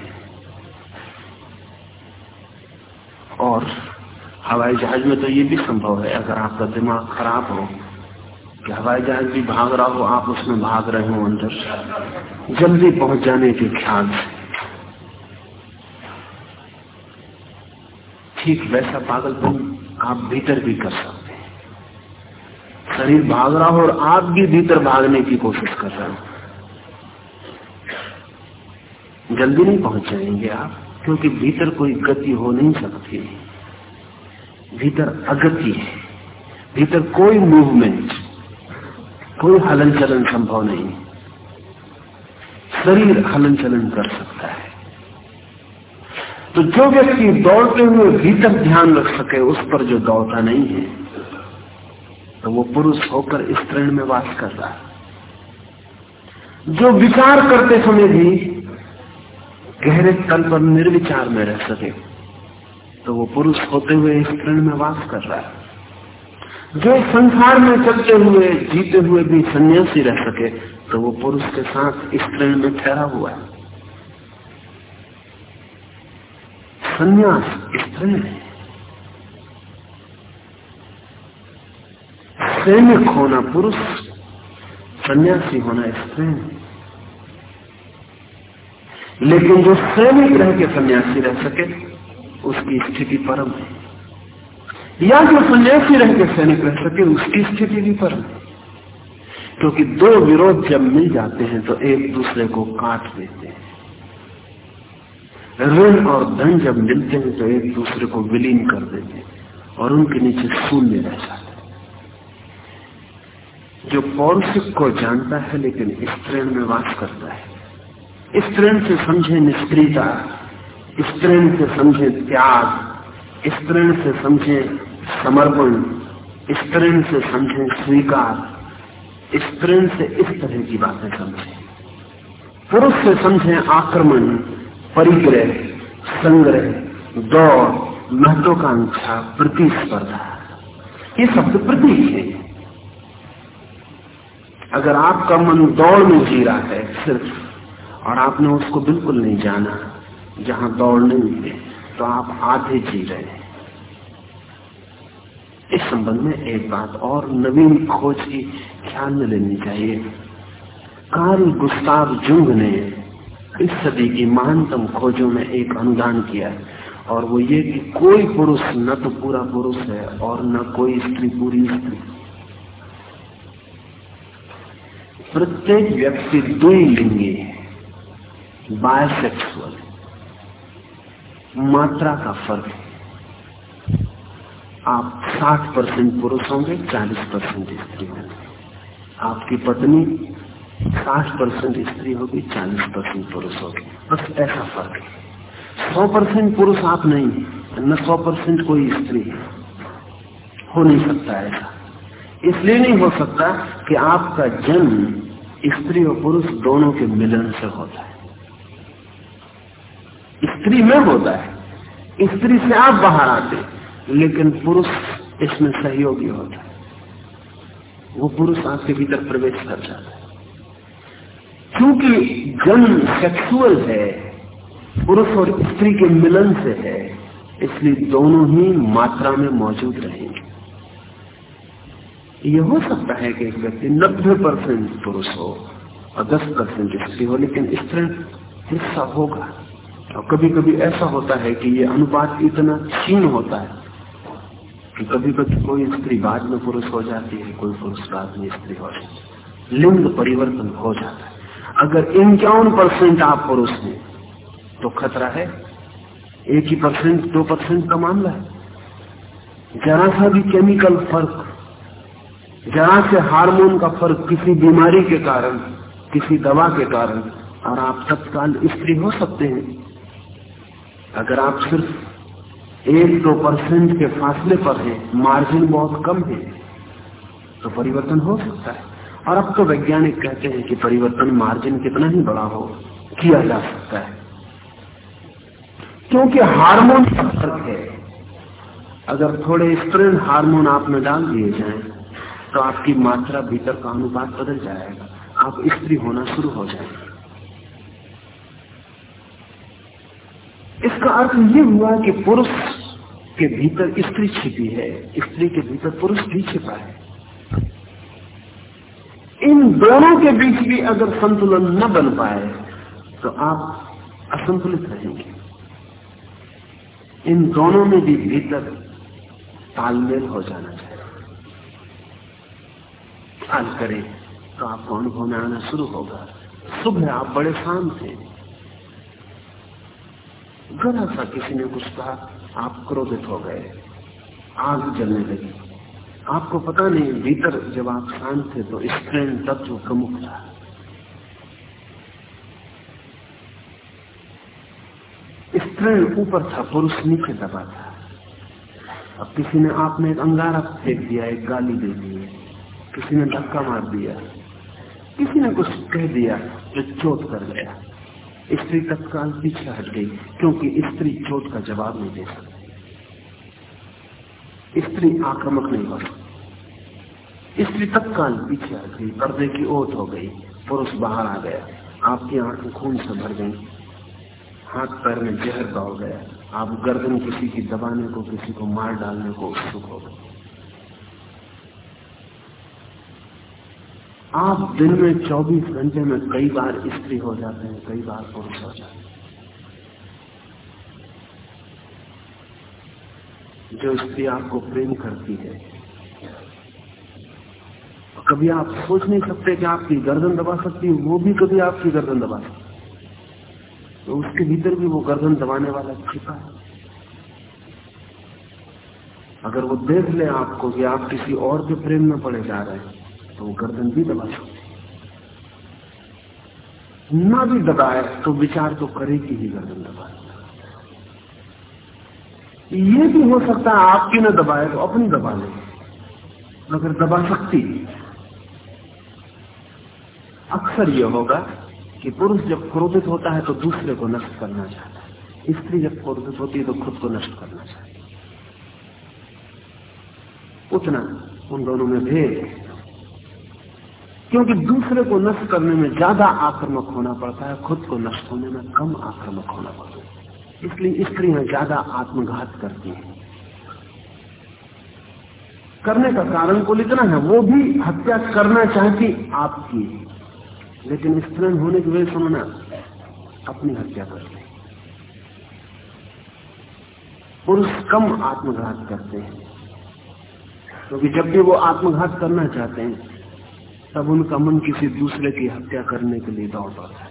और हवाई जहाज़ में तो ये भी संभव है, अगर आपका दिमाग खराब हो कि हवाई जहाज़ भी भाग रहा हो, आप उसमें भाग रहे हो अंदर। जल्दी पहुँच जाने के ख्याल से। ठीक वैसा पागलपन आप भीतर भी कर सकते शरीर भाग रहा हो और आप भी भीतर भागने की कोशिश कर रहे हो। जल्दी नहीं पहुँच जाएँगे आप, क्योंकि भीतर कोई गति हो नहीं सकती। भीतर अगति है। भीतर कोई मूवमेंट कोई हलन चलन संभव नहीं। शरीर हलन चलन कर सकता है। तो जो व्यक्ति दौड़ते हुए भीतर ध्यान रख सके, उस पर जो दौड़ता नहीं है तो वो पुरुष होकर इस तरण में वास कर रहा है। जो विचार करते समय भी गहरे तल पर निर्विचार में रह सके तो वो पुरुष होते हुए इस तरण में वास कर रहा है। जो संसार में चलते हुए, जीते हुए भी सन्यासी रह सके तो वो पुरुष के साथ इस में ठहरा हुआ है। संन्यास स्त्री है। सैनिक होना पुरुष, सन्यासी होना स्त्री लेकिन जो सैनिक रह के सन्यासी रह सके, उसकी स्थिति परम है। या जो सन्यासी रह के सैनिक रह सके, उसकी स्थिति भी परम है। क्योंकि दो विरोध जब मिल जाते हैं तो एक दूसरे को काट देते हैं। ऋण और धन जब मिलते हैं तो एक दूसरे को विलीन कर देते हैं और उनके नीचे शून्य रह जाते हैं। जो पौरुषिक को जानता है, लेकिन इस ट्रेन में वास करता है। इस ट्रेन से समझे निष्क्रियता, इस ट्रेन से समझे त्याग, इस ट्रेन से समझे समर्पण, इस से समझे, स्वीकार स्त्री से इस तरह की बातें समझे। पुरुष से समझे आक्रमण, परिग्रह, संग्रह, दौड़, महत्वाकांक्षा, प्रतिस्पर्धा। ये शब्द प्रतीक है। अगर आपका मन दौड़ में जी रहा है सिर्फ़, और आपने उसको बिल्कुल नहीं जाना, जहाँ दौड़ नहीं है तो आप आधे जी रहे हैं। इस संबंध में एक बात और नवीन खोज की ख्याल में लेनी चाहिए। कार्ल गुस्ताव जुंग ने इस सदी की महानतम खोजों में एक अनुदान किया और वो ये कि कोई पुरुष न तो पूरा पुरुष है और न कोई स्त्री पूरी स्त्री। प्रत्येक व्यक्ति दो लिंगी है, बायसेक्सुअल। मात्रा का फ़र्क है। आप 60 परसेंट पुरुष होंगे 40 परसेंट स्त्री होंगे। आपकी पत्नी 60 परसेंट स्त्री होगी 40 परसेंट पुरुष होगी। बस ऐसा फ़र्क है। 100 परसेंट पुरुष आप नहीं न 100 परसेंट कोई स्त्री है। हो नहीं सकता ऐसा। इसलिए नहीं हो सकता कि आपका जन्म स्त्री और पुरुष दोनों के मिलन से होता है। स्त्री में होता है। स्त्री से आप बाहर आते लेकिन पुरुष इसमें सहयोगी होता है। वो पुरुष आपके भीतर प्रवेश कर जाता है। क्योंकि जन्म सेक्सुअल है, पुरुष और स्त्री के मिलन से है, इसलिए दोनों ही मात्रा में मौजूद रहेंगे। ये हो सकता है कि एक व्यक्ति नब्बे परसेंट पुरुष हो और दस परसेंट स्त्री हो, लेकिन स्त्री हिस्सा होगा। और कभी कभी ऐसा होता है कि ये अनुपात इतना क्षीण होता है कि कभी कभी कोई स्त्री बाद में पुरुष हो जाती है, कोई पुरुष बाद में स्त्री हो जाती है। लिंग परिवर्तन हो जाता है। अगर इक्यावन परसेंट आप पुरुष हैं तो खतरा है। एक ही परसेंट, दो परसेंट का मामला है। जरा सा भी केमिकल फ़र्क, जरा से हार्मोन का फ़र्क किसी बीमारी के कारण, किसी दवा के कारण, और आप तत्काल स्त्री हो सकते हैं। अगर आप सिर्फ़ एक दो परसेंट के फासले पर है, मार्जिन बहुत कम है तो परिवर्तन हो सकता है। और अब तो वैज्ञानिक कहते हैं कि परिवर्तन मार्जिन कितना ही बड़ा हो, किया जा सकता है। क्योंकि हार्मोन का फ़र्क है। अगर थोड़े स्ट्रेन हार्मोन आप में डाल दिए जाएँ तो आपकी मात्रा भीतर का अनुपात बदल जाएगा, आप स्त्री होना शुरू हो जाएगा। इसका अर्थ ये हुआ कि पुरुष के भीतर स्त्री छिपी है, स्त्री के भीतर पुरुष भी छिपा है। इन दोनों के बीच भी अगर संतुलन न बन पाए तो आप असंतुलित रहेंगे। इन दोनों में भी भीतर तालमेल हो जाना चाहिए। ख्याल करें तो आपको अनुभव में आना शुरू होगा। सुबह आप बड़े शांत हैं। जरा सा किसी ने कुछ कहा, आप क्रोधित हो गए। आग जलने लगी। आपको पता नहीं, भीतर जब आप शांत थे तो स्ट्रेन तत्व प्रमुख था। स्त्रीण ऊपर था, पुरुष नीचे दबा था। अब किसी ने आपने एक अंगारा फेंक दिया, एक गाली दे दी, किसी ने धक्का मार दिया, किसी ने कुछ कह दिया, जो चोट कर गया। स्त्री तत्काल पीछे हट गई, क्योंकि स्त्री चोट का जवाब नहीं दे सकती। स्त्री आक्रामक नहीं हो सकती। स्त्री तत्काल पीछे हट गई, पर्दे की ओट हो गई, पुरुष बाहर आ गया। आपकी आँखें खून से भर गई। हाथ पैर में जहर दौड़ गया। आप गर्दन किसी की दबाने को, किसी को मार डालने को उत्सुक हो गए। आप दिन में 24 घंटे में कई बार स्त्री हो जाते हैं, कई बार पुरुष हो जाते हैं। जो स्त्री आपको प्रेम करती है, कभी आप सोच नहीं सकते कि आपकी गर्दन दबा सकती है, वो भी कभी आपकी गर्दन दबा सकती तो उसके भीतर भी वो गर्दन दबाने वाला छिपा है। अगर वो देख ले आपको कि आप किसी और के प्रेम में पड़े जा रहे हैं तो वो गर्दन भी दबा सकती ना भी दबाए तो विचार तो करेगी ही गर्दन दबा ये भी हो सकता है आपकी ना दबाए तो अपनी दबा ले। मगर दबा सकती अक्सर यह होगा कि पुरुष जब क्रोधित होता है तो दूसरे को नष्ट करना चाहता है। स्त्री जब क्रोधित होती है तो खुद को नष्ट करना चाहती है। उतना उन दोनों में भेद है। क्योंकि दूसरे को नष्ट करने में ज़्यादा आक्रामक होना पड़ता है, खुद को नष्ट होने में कम आक्रामक होना पड़ता है। इसलिए स्त्रियाँ ज़्यादा आत्मघात करती हैं। करने का कारण को लिखना है, वो भी हत्या करना चाहती आपकी। लेकिन स्त्री होने की वजह से उन्होंने अपनी हत्या कर दी। पुरुष कम आत्मघात करते हैं। क्योंकि तो जब भी वो आत्मघात करना चाहते हैं तब उनका मन किसी दूसरे की हत्या करने के लिए दौड़ पड़ता है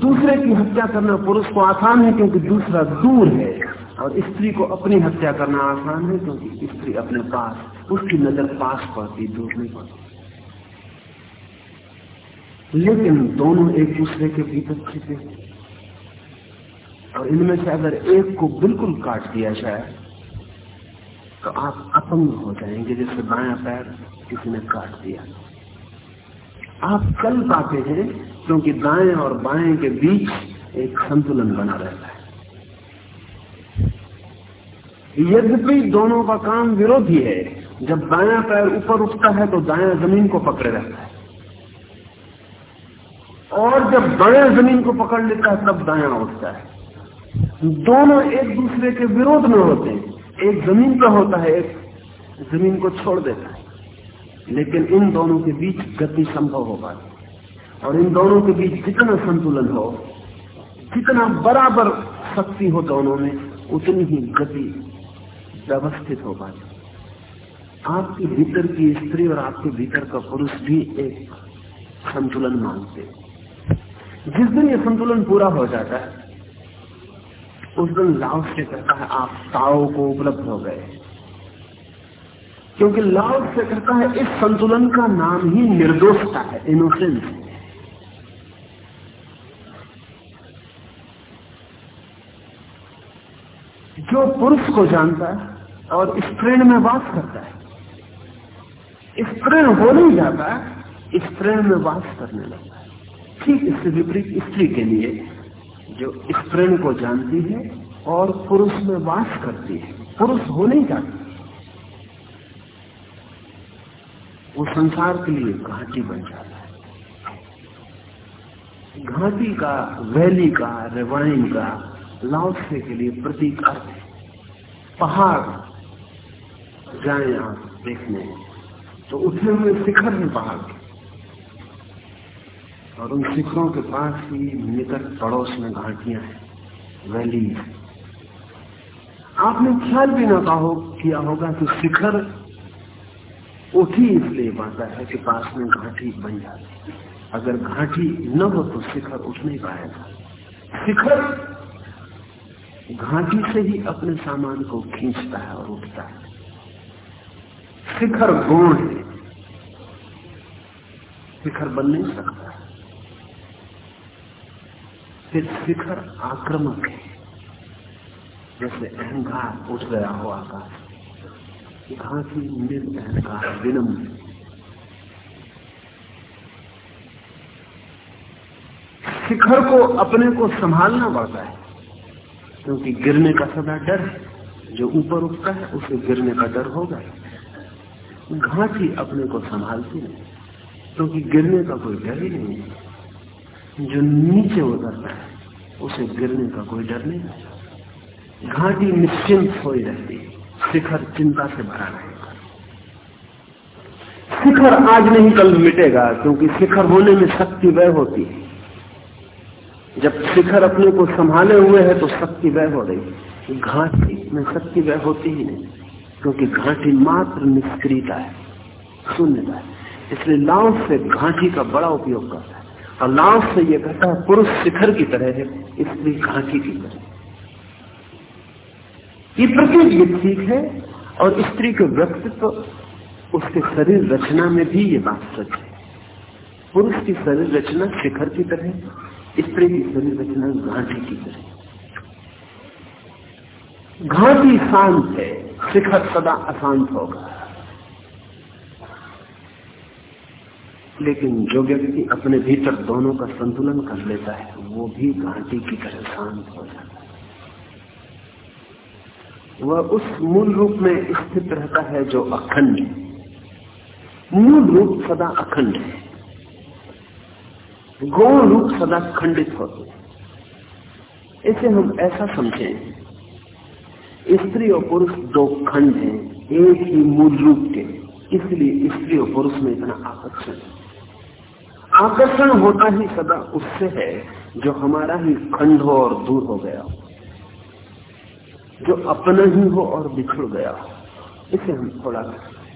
दूसरे की हत्या करना पुरुष को आसान है क्योंकि दूसरा दूर है और स्त्री को अपनी हत्या करना आसान है क्योंकि स्त्री अपने पास, उसकी नज़र पास पड़ती, दूर नहीं पड़ती। लेकिन दोनों एक दूसरे के भीतर छिपे और इनमें से अगर एक को बिल्कुल काट दिया जाए तो आप अपंग हो जाएँगे, जैसे बाया पैर। किसी ने काट दिया। आप चल पाते हैं, क्योंकि दाएँ और बाएँ के बीच एक संतुलन बना रहता है। यद्यपि दोनों का काम विरोधी है, जब दाया पैर ऊपर उठता है तो दाया ज़मीन को पकड़े रहता है। और जब बाया ज़मीन को पकड़ लेता है, तब दाया उठता है। दोनों एक दूसरे के विरोध में होते हैं। एक ज़मीन पर होता है, एक ज़मीन को छोड़ देता है। लेकिन इन दोनों के बीच गति संभव हो पाती और इन दोनों के बीच जितना संतुलन हो, जितना बराबर शक्ति हो दोनों में, उतनी ही गति व्यवस्थित हो पाती आपके भीतर की स्त्री और आपके भीतर का पुरुष भी एक संतुलन मांगते जिस दिन ये संतुलन पूरा हो जाता है, उस दिन लाभ से कहता है, आप ताओ को उपलब्ध हो गए। क्योंकि लाभ से कहता है, इस संतुलन का नाम ही निर्दोषता है इनोसेंस जो पुरुष को जानता है और इस स्त्रीण में वास करता है स्त्रीण हो नहीं जाता, इस स्त्रीण में वास करने लगता है। ठीक इससे विपरीत स्त्री के लिए, जो स्त्रीण को जानती है और पुरुष में वास करती है, पुरुष हो नहीं जाती। वो संसार के लिए घाटी बन जाता है। घाटी का, वैली का रेवाइन का लाउसे के लिए प्रतीक अर्थ है। पहाड़ जाए आप देखने तो उठे हुए शिखर है पहाड़ और उन शिखरों के पास ही निकट पड़ोस में घाटियाँ हैं, वैली आपने ख्याल भी ना कहा किया होगा कि शिखर उठी इसलिए पाता है कि पास में घाटी बन जाती। अगर घाटी न हो तो शिखर उठ नहीं पाएगा शिखर घाटी से ही अपने सामान को खींचता है और उठता है। शिखर गुण है। शिखर बन नहीं सकता। फिर शिखर आक्रमक है। जैसे अहंकार उठ गया हो आकाश। घाटी मृत अहंकार विनम्र शिखर को अपने को संभालना पड़ता है, क्योंकि गिरने का सदा डर है। जो ऊपर उठता है, उसे गिरने का डर होगा। घाटी अपने को संभालती नहीं क्योंकि गिरने का कोई डर ही नहीं है। जो नीचे उतरता है, उसे गिरने का कोई डर नहीं घाटी निश्चिंत हो रहती शिखर चिंता से भरा रहेगा शिखर आज नहीं, कल मिटेगा, क्योंकि शिखर होने में शक्ति वह होती है। जब शिखर अपने को संभाले हुए है तो शक्ति वह हो रही घाटी में शक्ति वह होती ही नहीं, क्योंकि घाटी मात्र निष्क्रियता है, शून्यता है। इसलिए लाव से घाटी का बड़ा उपयोग करता है। और लाव से यह कहता है, पुरुष शिखर की तरह है, इसलिए घाटी की तरह। ये प्रतीक भी ठीक है और स्त्री के व्यक्तित्व, उसके शरीर रचना में भी ये बात सच है। पुरुष की शरीर रचना शिखर की तरह स्त्री की शरीर रचना घाटी की तरह घाटी शांत है, शिखर सदा अशांत होगा। लेकिन जो व्यक्ति अपने भीतर दोनों का संतुलन कर लेता है, वो भी घाटी की तरह शांत हो जाता है। वह उस मूल रूप में स्थित रहता है जो अखंड है। मूल रूप सदा अखंड है। गौण रूप सदा खंडित होते हैं। इसे हम ऐसा समझें, स्त्री और पुरुष दो खंड हैं, एक ही मूल रूप के। इसलिए स्त्री और पुरुष में इतना आकर्षण आकर्षण होता ही सदा उससे है जो हमारा ही खंड हो और दूर हो गया जो अपना ही हो और बिछड़ गया हो। इसे हम थोड़ा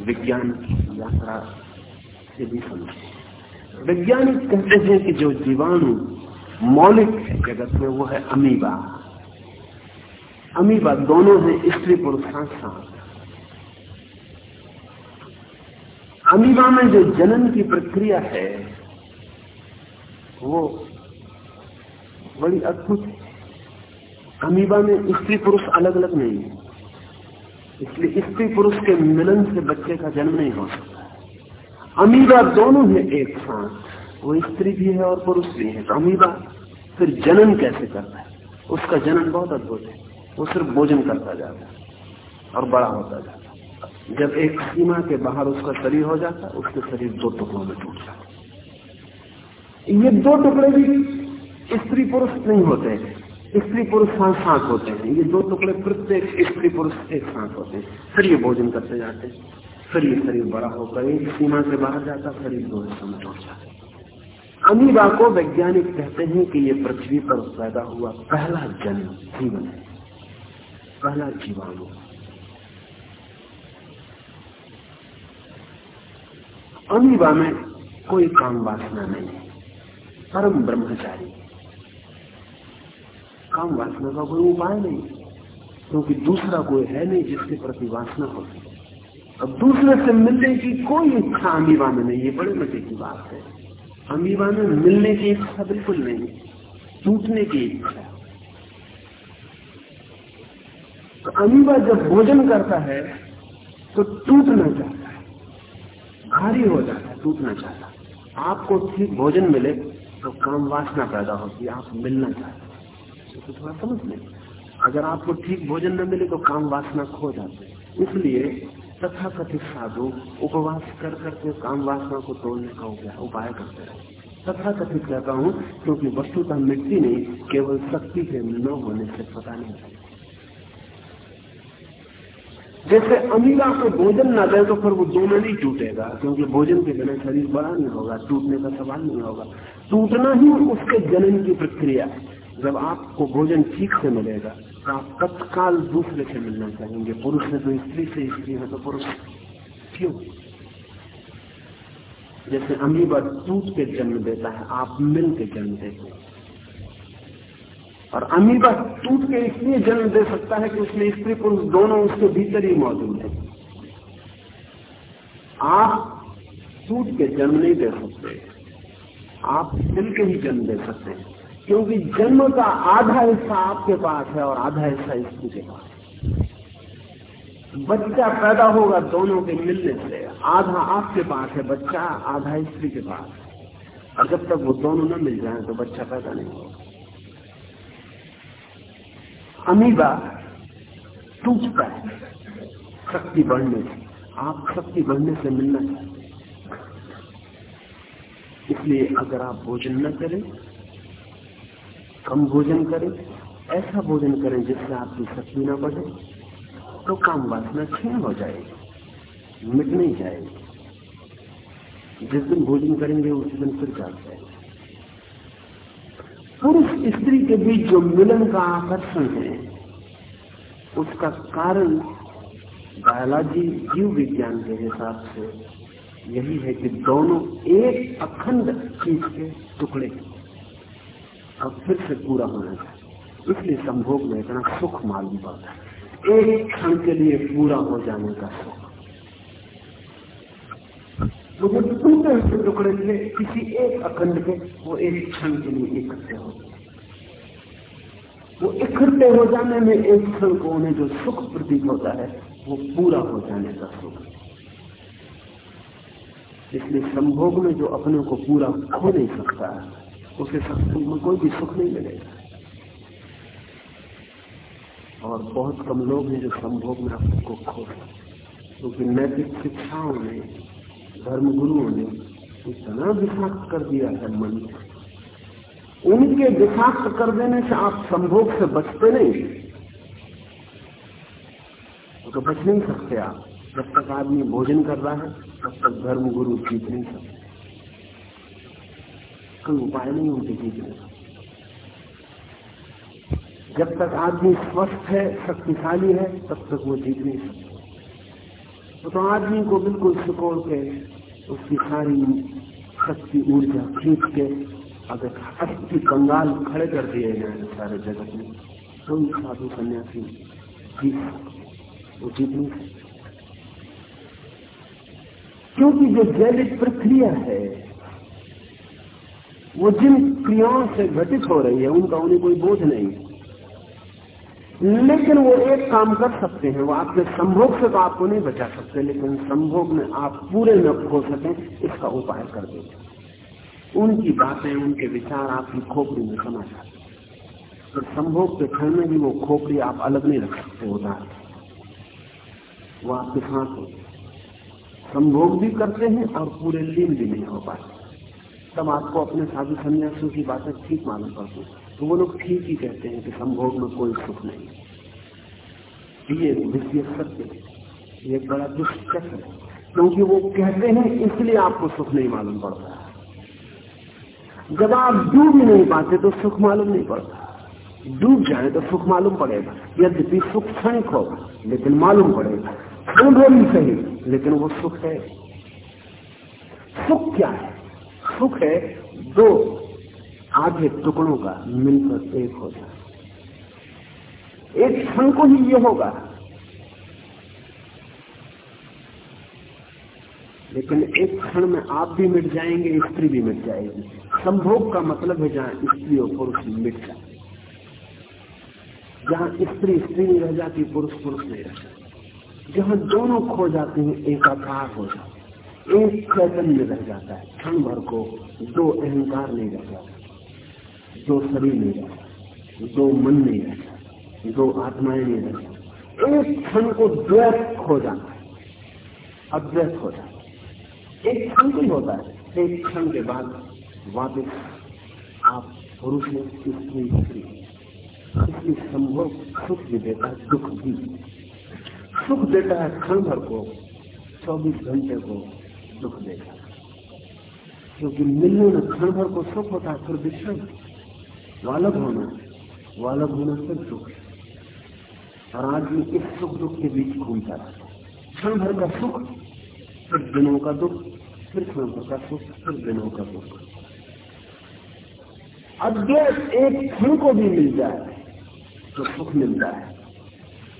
विज्ञान की यात्रा से भी समझे वैज्ञानिक कहते हैं कि जो जीवाणु मौलिक है जगत में, वो है अमीबा। अमीबा दोनों है, स्त्री पुरुष साथ। अमीबा में जो जनन की प्रक्रिया है, वो बड़ी अद्भुत है। अमीबा में स्त्री पुरुष अलग अलग नहीं है। इसलिए स्त्री पुरुष के मिलन से बच्चे का जन्म नहीं हो सकता। अमीबा दोनों है एक साथ, वो स्त्री भी है और पुरुष भी है। तो अमीबा फिर जनन कैसे करता है? उसका जनन बहुत अद्भुत है। वो सिर्फ़ भोजन करता जाता है और बड़ा होता जाता है। जब एक सीमा के बाहर उसका शरीर हो जाता है उसके शरीर दो टुकड़ों में टूट जाता ये दो टुकड़े भी स्त्री पुरुष नहीं होते स्त्री पुरुष साथ साथ होते हैं। ये दो टुकड़े प्रत्येक स्त्री पुरुष एक साथ होते हैं। फिर ये भोजन करते जाते हैं। फिर ये शरीर बड़ा होकर एक सीमा से बाहर जाता शरीर दो हिस्सों में टूट जाता अमीबा को वैज्ञानिक कहते हैं कि ये पृथ्वी पर पैदा हुआ पहला जन्म जीवन है। पहला जीवाणु। अमीबा में कोई काम वासना नहीं है। परम ब्रह्मचारी। काम वासना का कोई उपाय नहीं, क्योंकि दूसरा कोई है नहीं जिसके प्रति वासना हो अब दूसरे से मिलने की कोई इच्छा अमीबा में नहीं है बड़े मज़े की बात है। अमीबा में मिलने की इच्छा बिल्कुल नहीं, टूटने की इच्छा। तो अमीबा जब भोजन करता है तो टूटना चाहता है, भारी हो जाता है, टूटना चाहता है। आपको ठीक भोजन मिले तो काम वासना पैदा होती है, आप मिलना चाहते तो थोड़ा समझ लें। अगर आपको ठीक भोजन न मिले तो काम वासना खो जाते इसलिए तथा कथित साधु उपवास कर करके काम वासना को तोड़ने का उपाय उपाय करते हैं। तथा कथित कहता हूँ, क्योंकि वस्तुता मिट्टी नहीं, केवल शक्ति के न होने से पता नहीं जैसे अमीरा को भोजन ना दे तो फिर वो दोनों नहीं टूटेगा, क्योंकि भोजन के बिना शरीर बड़ा नहीं होगा, टूटने का सवाल नहीं होगा। टूटना ही उसके जनन की प्रक्रिया जब आपको भोजन ठीक से मिलेगा तो आप तत्काल दूसरे से मिलना चाहेंगे। पुरुष है तो स्त्री से स्त्री है तो पुरुष। क्यों? जैसे अमीबा टूट के जन्म देता है, आप मिल के जन्म देते और अमीबा टूट के इसलिए जन्म दे सकता है कि उसमें स्त्री पुरुष दोनों उसके भीतर ही मौजूद है। आप टूट के जन्म नहीं दे सकते, आप मिल के ही जन्म दे सकते हैं। क्योंकि जन्म का आधा हिस्सा आपके पास है और आधा हिस्सा स्त्री के पास बच्चा पैदा होगा दोनों के मिलने से, आधा आपके पास है, बच्चा आधा स्त्री के पास और जब तक वो दोनों न मिल जाए तो बच्चा पैदा नहीं होगा। अमीबा, टूटता है, शक्ति बढ़ने से। आप शक्ति बढ़ने से मिलना चाहते इसलिए अगर आप भोजन न करें कम भोजन करें, ऐसा भोजन करें जिससे आपकी शक्ति न बढ़े तो काम वासना क्षीण हो जाएगी, मिट नहीं जाएगी। जिस दिन भोजन करेंगे, उस दिन फिर जाग जाएगी। पुरुष स्त्री के बीच जो मिलन का आकर्षण है, उसका कारण बायोलॉजी जीव विज्ञान के हिसाब से यही है कि दोनों एक अखंड चीज़ के टुकड़े अब फिर से पूरा होना चाहिए इसलिए संभोग में इतना सुख मालूम पड़ता है। एक क्षण के लिए पूरा हो जाने का सुख। मुझे टूटे हुए टुकड़े मिले किसी एक अखंड के, वो एक क्षण के लिए इकट्ठे हो वो इकट्ठे हो जाने में एक क्षण को उन्हें जो सुख प्रतीत होता है, वो पूरा हो जाने का सुख। इसलिए संभोग में जो अपने को पूरा खो नहीं सकता उसे में कोई भी सुख नहीं मिलेगा। और बहुत कम लोग हैं जो संभोग में अपने को खो रहे क्योंकि तो नैतिक शिक्षाओं ने धर्म गुरुओं ने इतना विषाक्त कर दिया है मन उनके विषाक्त कर देने से आप संभोग से बचते नहीं। तो बच नहीं सकते आप। जब तक आदमी भोजन कर रहा है, तब तक धर्म गुरु जीत नहीं सकते। कोई उपाय नहीं उनके जीतने जब तक आदमी स्वस्थ है, शक्तिशाली है, तब तक वो जीत नहीं सकते। तो आदमी को बिल्कुल सुकोड़ के उसकी सारी शक्ति ऊर्जा खींच के अगर अस्थि कंगाल खड़े कर दिए जाए सारे जगत में तो साधु सन्यासी जीत वो जीत नहीं क्योंकि जो जैविक प्रक्रिया है वो जिन क्रियाओं से घटित हो रही है, उनका उन्हें कोई बोझ नहीं लेकिन वो एक काम कर सकते हैं, वो आपके संभोग से तो आपको नहीं बचा सकते, लेकिन संभोग में आप पूरे न खो सकें, इसका उपाय कर देते उनकी बातें, उनके विचार आपकी खोपड़ी में समा जाते तो संभोग के क्षण में भी वो खोपड़ी आप अलग नहीं रख सकते उदार वो आपके साथ हो। संभोग भी करते हैं और पूरे लीन भी नहीं हो पाते। तब आपको अपने साधु संन्यासियों की बातें ठीक मालूम पड़ती। तो वो लोग ठीक ही कहते हैं कि संभोग में कोई सुख नहीं। ये वित्तीय सत्य ये बड़ा दुष्चक्र है। क्योंकि वो कहते हैं, इसलिए आपको सुख नहीं मालूम पड़ता। जब आप डूब नहीं पाते तो सुख मालूम नहीं पड़ता। डूब जाए तो सुख मालूम पड़ेगा। यद्यपि सुख क्षणिक होगा, लेकिन मालूम पड़ेगा। क्षण ही सही, लेकिन वो सुख है। सुख क्या है? सुख है, दो आधे टुकड़ों का मिलकर एक हो जाए। एक क्षण को ही ये होगा। लेकिन एक क्षण में आप भी मिट जाएँगे, स्त्री भी मिट जाएगी। संभोग का मतलब है जहाँ स्त्री और पुरुष मिट जाए। जहाँ स्त्री स्त्री नहीं रह जाती, पुरुष पुरुष नहीं रह जाती। जहाँ दोनों खो जाते हैं, एकाकार हो जाते एक चैतन्य रह जाता है। क्षण भर को दो अहंकार नहीं रह जाता दो शरीर नहीं रहता दो मन नहीं रहता दो आत्माएँ नहीं रहता एक क्षण को द्वैत हो जाता है। अद्वैत हो जाता है। एक क्षण को होता है। एक क्षण के बाद वापिस आप पुरुष में स्त्री स्त्री। इसलिए संभव सुख भी देता है, दुख भी। सुख देता है क्षण भर को, चौबीस घंटे को। दुख। देगा क्योंकि मिलने में क्षण भर को सुख होता है, फिर विषम वालक होना वालक होना फिर सुख और आदमी इस सुख दुख के बीच घूमता रहता क्षण भर का सुख, फिर दिनों का दुख, फिर क्षण भर का सुख, फिर दिनों का दुख। अद्वैत एक क्षण को भी मिल जाए तो सुख मिलता है।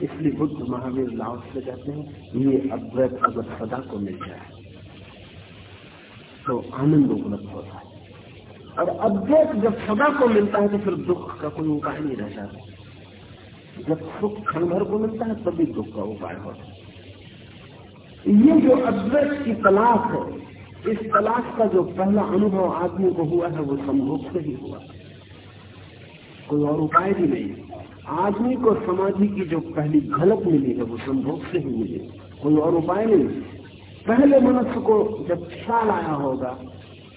इसलिए बुद्ध महावीर लाभ से कहते हैं, ये अद्वैत अगर सदा को मिल जाए। तो आनंद उपलब्ध होता है। और अद्वैत जब सदा को मिलता है तो फिर दुख का कोई उपाय नहीं रह जाता जब सुख क्षण भर को मिलता है, तभी दुख का उपाय होता है। ये जो अद्वैत की तलाश है, इस तलाश का जो पहला अनुभव आदमी को हुआ है, वो संभोग से ही हुआ। कोई और उपाय भी नहीं। आदमी को समाधि की जो पहली झलक मिली है, वो संभोग से ही मिली। कोई और उपाय नहीं। पहले मनुष्य को जब ख्याल आया होगा,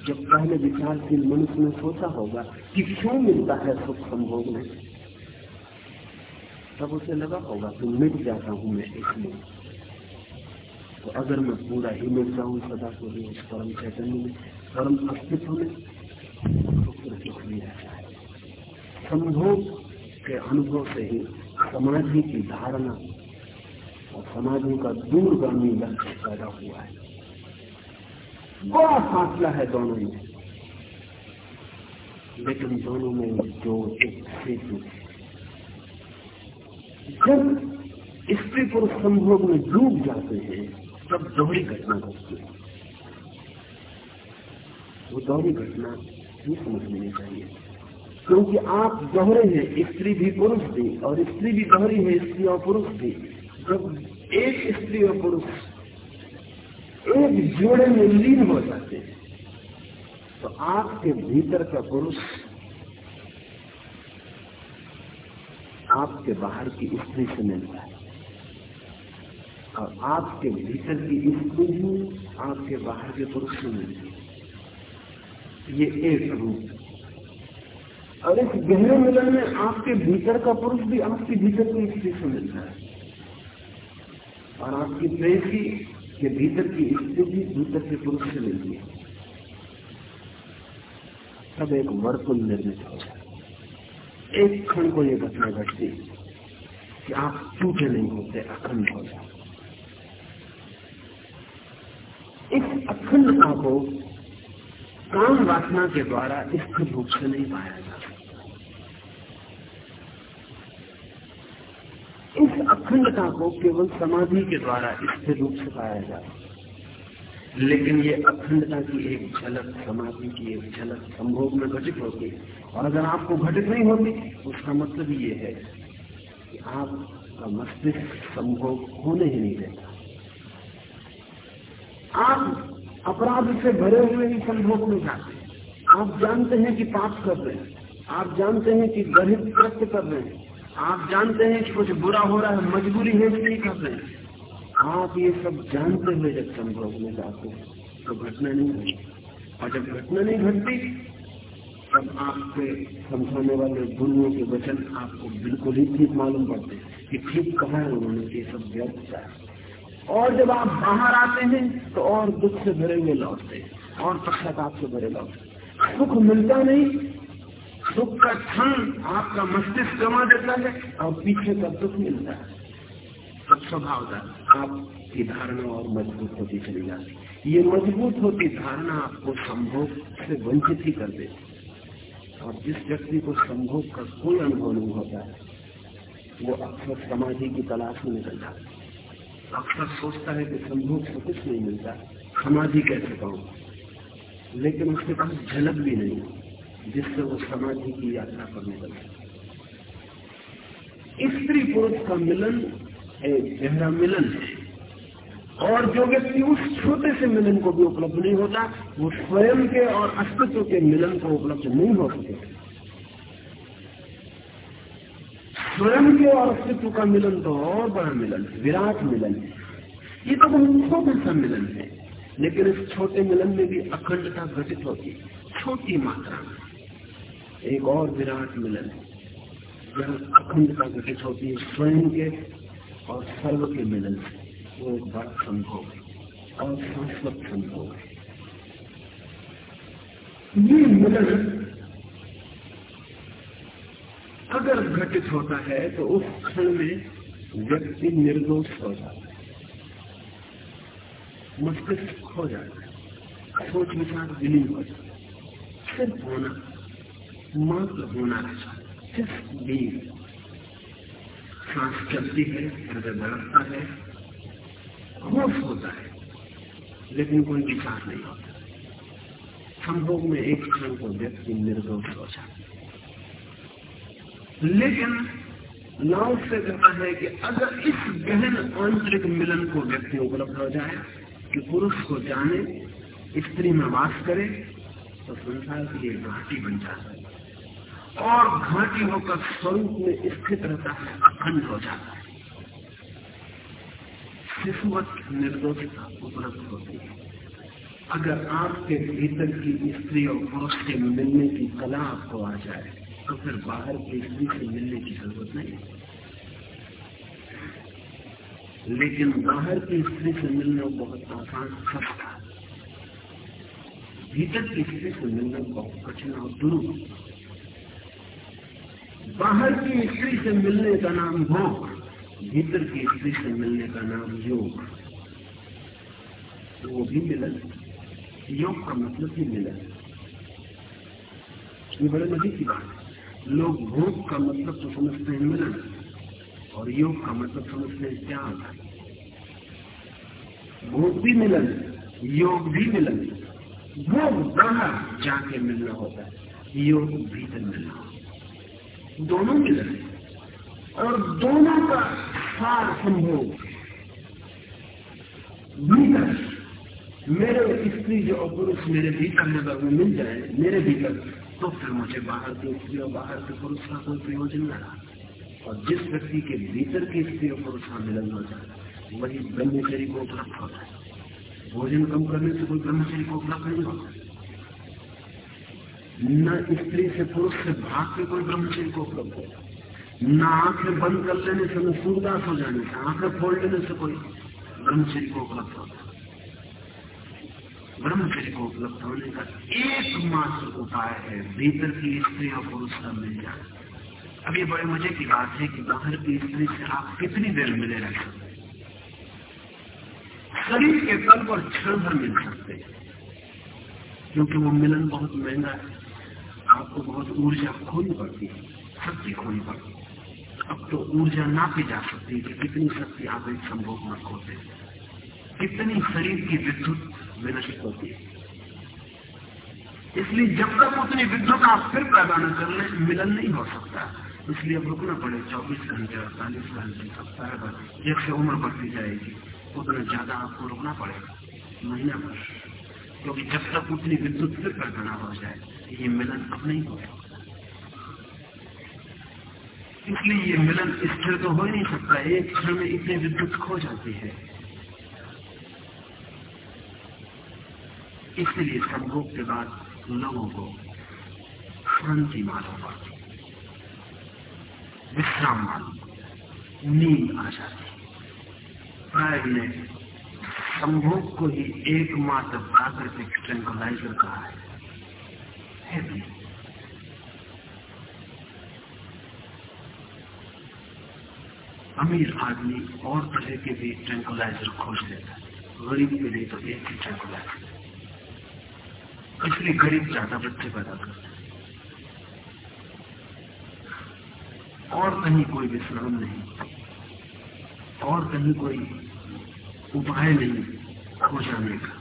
जब पहले विचारशील मनुष्य ने सोचा होगा कि क्यों मिलता है सुख संभोग में, तब उसे लगा होगा कि मिट जाता हूँ मैं इसलिए तो अगर मैं पूरा ही मिट जाऊँ सदा को भी उस परम चैतन्य में, परम अस्तित्व में तो फिर दुख नहीं रहता है। संभोग के अनुभव से ही समाधि की धारणा और समाधि का दूरगामी लक्ष्य पैदा हुआ है। बड़ा फासला है दोनों में। लेकिन दोनों में जो एक सेतु जब स्त्री पुरुष संभोग में डूब जाते हैं, तब दोहरी घटना घटती है। वो दोहरी घटना भी समझ लेनी चाहिए। क्योंकि आप दोहरे हैं, स्त्री भी पुरुष भी, और स्त्री भी दोहरी है, स्त्री और पुरुष भी। जब एक स्त्री और पुरुष एक जोड़े में लीन हो जाते हैं। तो आपके भीतर का पुरुष आपके बाहर की स्त्री से मिलता है। और आपके भीतर की स्त्री ही आपके बाहर के पुरुष से मिलती है। ये एक रूप और इस गहरे मिलन में आपके भीतर का पुरुष भी आपके भीतर की स्त्री से मिलता है। और आपकी प्रेसी के भीतर की स्थिति भीतर के पुरुष से मिलती है। तब एक वर्तुल निर्मित हो जाए एक क्षण को यह घटना घटती कि आप टूटे नहीं होते, अखंड हो जाते इस अखंडता को काम वासना के द्वारा स्थिर रूप से नहीं पाया जा सकता इस अखंडता को केवल समाधि के द्वारा स्थिर रूप से पाया जा लेकिन ये अखंडता की एक झलक, समाधि की एक झलक संभोग में घटित होती और अगर आपको घटित नहीं होती, उसका मतलब ये है कि आपका मस्तिष्क संभोग होने ही नहीं देता। आप अपराध से भरे हुए ही संभोग में जाते हैं। आप जानते हैं कि पाप कर रहे हैं। आप जानते हैं कि गणित कृत्य कर रहे हैं। आप जानते हैं कि कुछ बुरा हो रहा है, मजबूरी है इसलिए कर रहे आप ये सब जानते हुए जब संभोग में जाते तो घटना नहीं घटती। और जब घटना नहीं घटती, तब आपके समझाने वाले गुरुओं के वचन आपको बिल्कुल ही ठीक मालूम पड़ते कि ठीक कहा है उन्होंने ये सब व्यर्थ चाहे और जब आप बाहर आते हैं तो और दुख से भरे हुए लौटते और पश्चाताप से भरे लौटते सुख मिलता नहीं सुख का क्षण आपका मस्तिष्क जमा देता है और पीछे का दुख मिलता है। तब स्वभाव आपकी धारणा और मज़बूत होती चली जाती। ये मज़बूत होती धारणा आपको संभोग से वंचित ही कर देती। और जिस व्यक्ति को संभोग का कोई अनुभव नहीं होता है वो अक्सर समाधि की तलाश में निकल जाता है। अक्सर सोचता है कि संभोग से कुछ नहीं मिलता। समाधि कैसे कहूँ लेकिन उसके पास झलक भी नहीं जिससे वो समाधि की यात्रा पर निकल स्त्री पुरुष का मिलन एक गहरा मिलन है। और जो व्यक्ति उस छोटे से मिलन को भी उपलब्ध नहीं होता, वो स्वयं के और अस्तित्व के मिलन को उपलब्ध नहीं हो सके स्वयं के और अस्तित्व का मिलन तो और बड़ा मिलन विराट मिलन है। ये तो बहुत छोटा सा मिलन है, लेकिन इस छोटे मिलन में भी अखंडता घटित होती है, छोटी मात्रा में। एक और विराट मिलन। है जहाँ अखंडता घटित होती है स्वयं के और सर्व के मिलन। वो एक बड़ा संभव है और शाश्वत संभव है। ये मिलन अगर घटित होता है तो उस क्षण में व्यक्ति निर्दोष हो जाता है। मस्तिष्क खो जाता है। सोच विचार विलीन हो जाता है। सिर्फ़ होना मात्र होना सिर्फ़ बीज सांस चलती है, हृदय धड़कता है, होश होता है, लेकिन कोई विचार नहीं होता। संभोग में एक क्षण को व्यक्ति निर्दोष हो जाता लेकिन नाव से कहता है कि अगर इस गहन आंतरिक मिलन को व्यक्ति उपलब्ध हो जाए, कि पुरुष को जाने, स्त्री में वास करे तो संसार की एक घाटी बन जाता और घाटी होकर स्वरूप में स्थित रहता है, अखंड हो जाता है। शिशुवत निर्दोषता उपलब्ध होती है। अगर आपके भीतर की स्त्री और पुरुष के मिलने की कला आपको आ जाए तो फिर बाहर की स्त्री से मिलने की ज़रूरत नहीं। लेकिन बाहर की स्त्री से मिलना बहुत आसान सस्ता भीतर की स्त्री से मिलना बहुत कठिन और दुर्ग बाहर की स्त्री से मिलने का नाम भोग भीतर की स्त्री से मिलने का नाम योग। तो वो भी मिलन। योग का मतलब ही मिलन। ये बड़े मज़े की बात लोग भोग का मतलब तो समझते हैं मिलन, और योग का मतलब समझते हैं त्याग। भोग भी मिलन, योग भी मिलन। भोग बाहर जाके मिलना होता है, योग भीतर मिलना होता है। दोनों मिल रहे और दोनों का सार संभोग भीतर मेरे स्त्री जो पुरुष मेरे भीतर में अगर मिल जाए, मेरे भीतर तो फिर मुझे बाहर के स्त्री और बाहर के पुरुष का कोई प्रयोजन न रहा। और जिस व्यक्ति के भीतर की स्त्री और पुरुष का मिलन हो जाए, वही ब्रह्मचरी को उपलब्ध होता है। भोजन कम करने से कोई ब्रह्मचरी को उपलब्ध नहीं होता। न स्त्री से पुरुष से भाग के कोई ब्रह्मचरी को उपलब्ध होता न आँखें बंद कर लेने से न सूरदास हो जाने से, आँखें फोड़ लेने से कोई ब्रह्मचरी को उपलब्ध होता ब्रह्मचर्य को उपलब्ध होने का एकमात्र उपाय है, भीतर की स्त्री और पुरुष का मिल जाना। अब ये बड़े मज़े की बात है कि बाहर की स्त्री से आप कितनी देर मिले रह सकते शरीर के तल पर क्षण भर मिल सकते क्योंकि वो मिलन बहुत महँगा है। आपको बहुत ऊर्जा खोनी पड़ती है, शक्ति खोनी पड़ती है। अब तो ऊर्जा नापी जा सकती है कि कितनी शक्ति आप एक संभोग में खोते कितनी शरीर की विद्युत विनष्ट होती है। इसलिए जब तक उतनी विद्युत आप फिर पैदा न कर ले, मिलन नहीं हो सकता। इसलिए अब रुकना पड़े, चौबीस घंटे, अड़तालीस घंटे, सप्ताह भर जैसे उम्र बढ़ती जाएगी, उतना ज़्यादा आपको रुकना पड़ेगा, महीना भर। क्योंकि जब तक उतनी विद्युत फिर पैदा न हो जाए ये मिलन अब नहीं हो इसलिए ये मिलन स्थिर तो हो ही नहीं सकता एक क्षण में इतनी विद्युत खो जाती है। इसलिए संभोग के बाद लोगों को शांति मालूम पड़ती विश्राम मालूम नींद आ जाती फ्रायड ने संभोग को ही एकमात्र प्राकृतिक ट्रेंकुलाइजर कहा है, भी अमीर आदमी और तरह के भी ट्रेंकुलाइजर खोज लेता है। गरीब के लिए तो एक ही ट्रेंकुलाइजर इसलिए गरीब ज़्यादा बच्चे पैदा करते और कहीं कोई विश्राम नहीं। और कहीं कोई उपाय नहीं खोजाने का।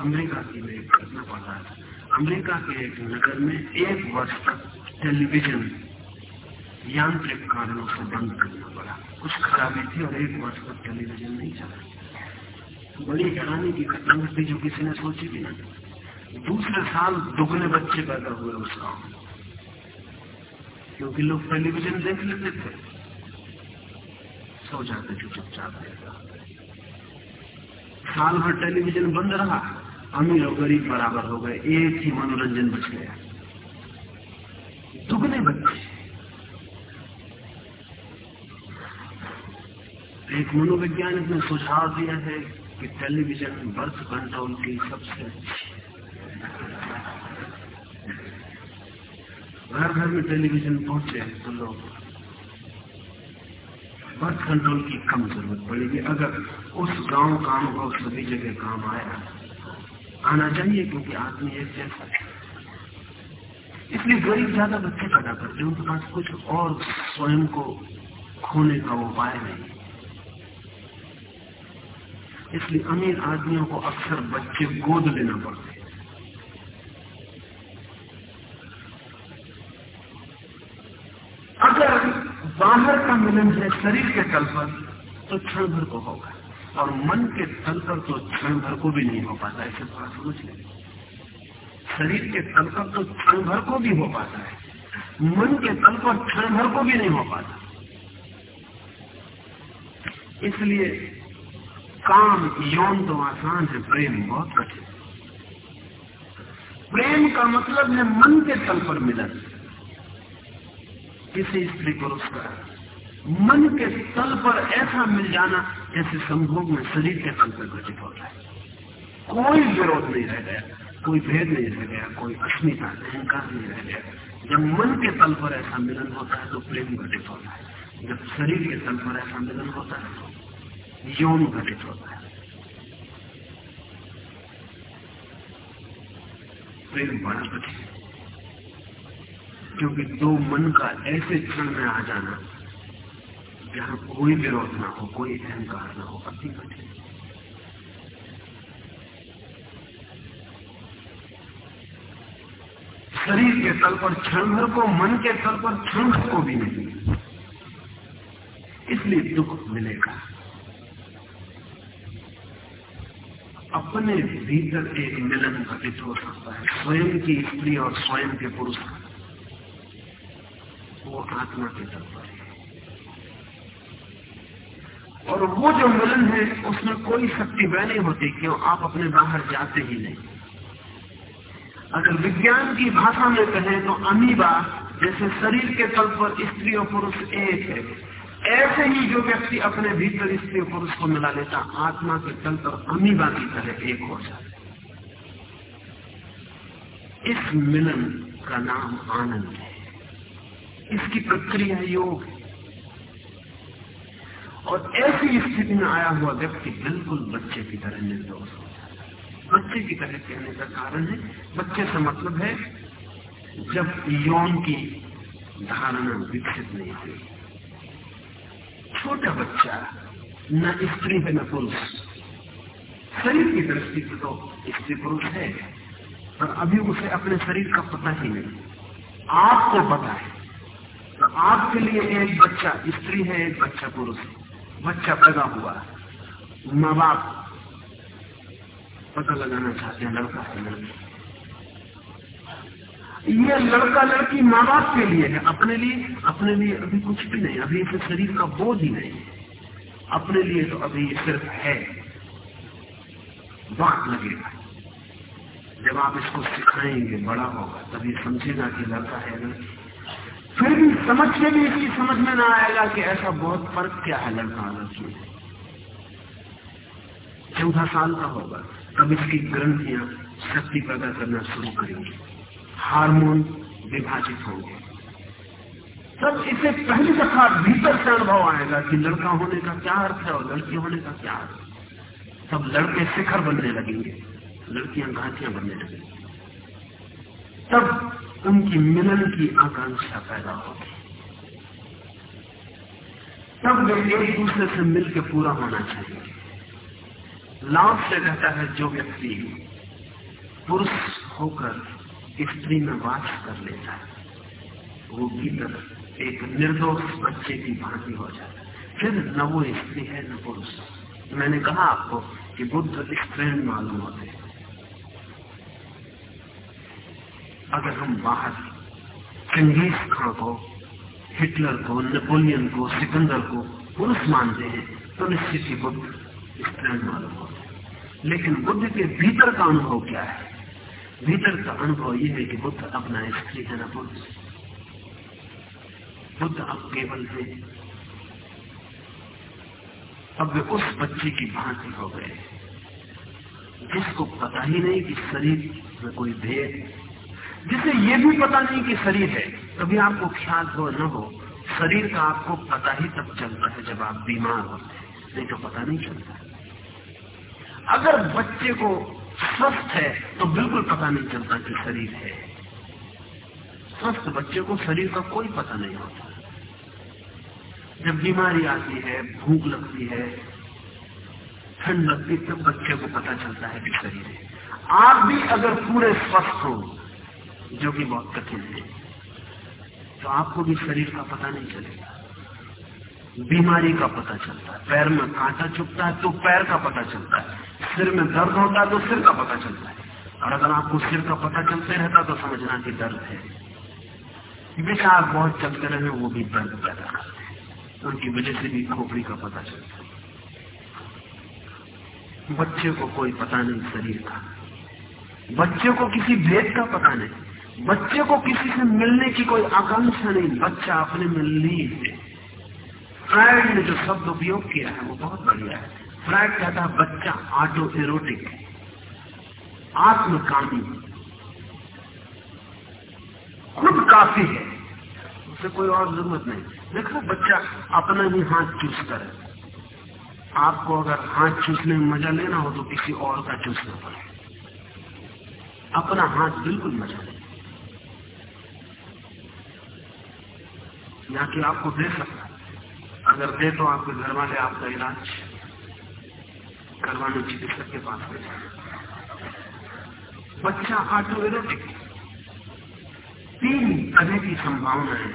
अमेरिका की में एक घटना था अमेरिका के एक नगर में एक वर्ष तक टेलीविज़न यांत्रिक कारणों से बंद करना पड़ा। कुछ खराबी थी और एक वर्ष तक टेलीविज़न नहीं चला। बड़ी हैरानी की घटना घटी जो किसी ने सोची भी नहीं दूसरे साल दुगने बच्चे पैदा हुए उस गाँव में। क्योंकि लोग टेलीविज़न देख लेते थे। सो जाते थे, चुपचाप साल भर टेलीविज़न बंद रहा। अमीर और गरीब बराबर हो गए, एक ही मनोरंजन बच गया। दुगने बच्चे एक मनोवैज्ञानिक ने सुझाव दिया है कि टेलीविज़न बर्थ कंट्रोल की सबसे घर घर में टेलीविज़न पहुँचे तो लोग बर्थ कंट्रोल की कम ज़रूरत पड़ेगी। अगर उस गाँव का अनुभव सभी जगह काम आया आना चाहिए क्योंकि आदमी एक जैसा है। इसलिए गरीब ज़्यादा बच्चे पैदा करते हैं, उनके पास कुछ और स्वयं को खोने का उपाय नहीं। इसलिए अमीर आदमियों को अक्सर बच्चे गोद लेना पड़ते अगर बाहर का मिलन है, शरीर के तल पर तो क्षण भर को होगा। और मन के तल पर तो क्षण भर को भी नहीं हो पाता, ऐसे थोड़ा समझ लें। शरीर के तल पर तो क्षण भर को भी हो पाता है। मन के तल पर क्षण भर को भी नहीं हो पाता। इसलिए काम, यौन तो आसान है, प्रेम बहुत कठिन प्रेम का मतलब है मन के तल पर मिलन। किसी स्त्री पुरुष का मन के तल पर ऐसा मिल जाना जैसे संभोग में शरीर के तल पर घटित होता है। कोई विरोध नहीं रह गया, कोई भेद नहीं रह गया, कोई अस्मिता, अहंकार नहीं रह गया। जब मन के तल पर ऐसा मिलन होता है तो प्रेम घटित होता है। जब शरीर के तल पर ऐसा मिलन होता है तो यौन घटित होता है। प्रेम बड़ा कठिन क्योंकि दो मन का ऐसे क्षण में आ जाना जहाँ कोई विरोध ना हो, कोई अहंकार ना हो, अति कठिन। शरीर के तल पर क्षण भर को, मन के तल पर क्षण भर को भी नहीं। इसलिए दुख मिलेगा। अपने भीतर एक मिलन घटित हो सकता है, स्वयं की स्त्री और स्वयं के पुरुष। वो आत्मा के तल पर है। और वो जो मिलन है, उसमें कोई शक्ति वह नहीं होती, क्यों? आप अपने बाहर जाते ही नहीं। अगर विज्ञान की भाषा में कहें तो अमीबा, जैसे शरीर के तल पर स्त्री और पुरुष एक है, ऐसे ही जो व्यक्ति अपने भीतर स्त्री और पुरुष को मिला लेता, आत्मा के तल पर अमीबा की तरह एक हो जाता। इस मिलन का नाम आनंद है। इसकी प्रक्रिया योग है। और ऐसी स्थिति में आया हुआ व्यक्ति बिल्कुल बच्चे की तरह निर्दोष हो बच्चे की तरह कहने का कारण है, बच्चे से मतलब है, जब यौन की धारणा विकसित नहीं हुई। छोटा बच्चा, न स्त्री है, न पुरुष। शरीर की दृष्टि से तो स्त्री पुरुष है, पर अभी उसे अपने शरीर का पता ही नहीं। आपको पता है तो आपके लिए एक बच्चा स्त्री है, एक बच्चा पुरुष है। बच्चा पैदा हुआ। माँ बाप पता लगाना चाहते हैं, लड़का है, लड़की। ये लड़का, लड़की माँ बाप के लिए है। अपने लिए अपने लिए अभी कुछ भी नहीं, अभी इसे शरीर का बोझ ही नहीं। अपने लिए तो अभी ये सिर्फ़ है। वक्त लगेगा। जब आप इसको सिखाएँगे, बड़ा होगा, तभी समझेगा कि लड़का है, लड़की। फिर भी समझ के भी इसकी समझ में ना आएगा कि ऐसा बहुत फ़र्क क्या है लड़का लड़की में। चौदह साल का होगा, तब इसकी ग्रंथियाँ शक्ति पैदा करना शुरू करेंगी। हार्मोन विभाजित होंगे। तब इसे पहली दफ़ा भीतर से अनुभव आएगा कि लड़का होने का क्या अर्थ है और लड़की होने का क्या अर्थ तब लड़के शिखर बनने लगेंगे, लड़कियाँ घाटियाँ बनने लगेंगी। तब उनकी मिलन की आकांक्षा पैदा होगी। तब वे एक दूसरे से मिलकर पूरा होना चाहिए। लाभ से कहता है, जो व्यक्ति पुरुष होकर स्त्री में वास कर लेता है, वो भीतर एक निर्दोष बच्चे की भांति हो जाता है। फिर न वो स्त्री है, न पुरुष। मैंने कहा आपको कि बुद्ध स्त्रीण मालूम होते हैं। अगर हम बाहर चंगेज खां को, हिटलर को, नेपोलियन को, सिकंदर को पुरुष मानते हैं तो निश्चित ही बुद्ध स्त्रीण मालूम होते लेकिन बुद्ध के भीतर का अनुभव क्या है? भीतर का अनुभव यह है कि बुद्ध अपना स्त्री है न पुरुष। बुद्ध अब केवल है अब वे उस बच्चे की भांति हो गए। जिसको पता ही नहीं कि शरीर में कोई भेद जिसे ये भी पता नहीं कि शरीर है, कभी आपको ख्याल हो न हो। शरीर का आपको पता ही तब चलता है जब आप बीमार होते हैं, नहीं तो पता नहीं चलता। अगर बच्चे को स्वस्थ है तो बिल्कुल पता नहीं चलता कि शरीर है। स्वस्थ बच्चे को शरीर का कोई पता नहीं होता। जब बीमारी आती है, भूख लगती है, ठंड लगती है, तब बच्चे को पता चलता है कि शरीर है। आप भी अगर पूरे स्वस्थ हो जो कि बहुत कठिन है तो आपको भी शरीर का पता नहीं चलेगा। बीमारी का पता चलता है, पैर में कांटा चुपता है तो पैर का पता चलता है, सिर में दर्द होता है तो सिर का पता चलता है। और अगर आपको सिर का पता चलते रहता तो समझना कि दर्द है। विचार बहुत चलते रहे, वो भी दर्द पैदा करते हैं। उनकी वजह से भी खोपड़ी का पता चलता है। बच्चे को कोई पता नहीं, शरीर का। बच्चे को किसी भेद का पता नहीं। बच्चे को किसी से मिलने की कोई आकांक्षा नहीं, बच्चा अपने में लीन है। फ्राइड ने जो शब्द उपयोग किया है, वो बहुत बढ़िया है। फ्राइड कहता है, बच्चा ऑटो एरोटिक है, आत्मकामी खुद काफ़ी है, उसे कोई और ज़रूरत नहीं। देखो, बच्चा अपना ही हाथ चूस करे आपको अगर हाथ चूसने में मज़ा लेना हो तो किसी और का चूसना पड़े। अपना हाथ बिल्कुल मज़ा ले या कि आपको दे सकता है। अगर दे तो आपके घर वाले आपका इलाज करवाने चिकित्सक के पास ले बच्चा ऑटो एरोटिक तीन तरह की संभावनाएँ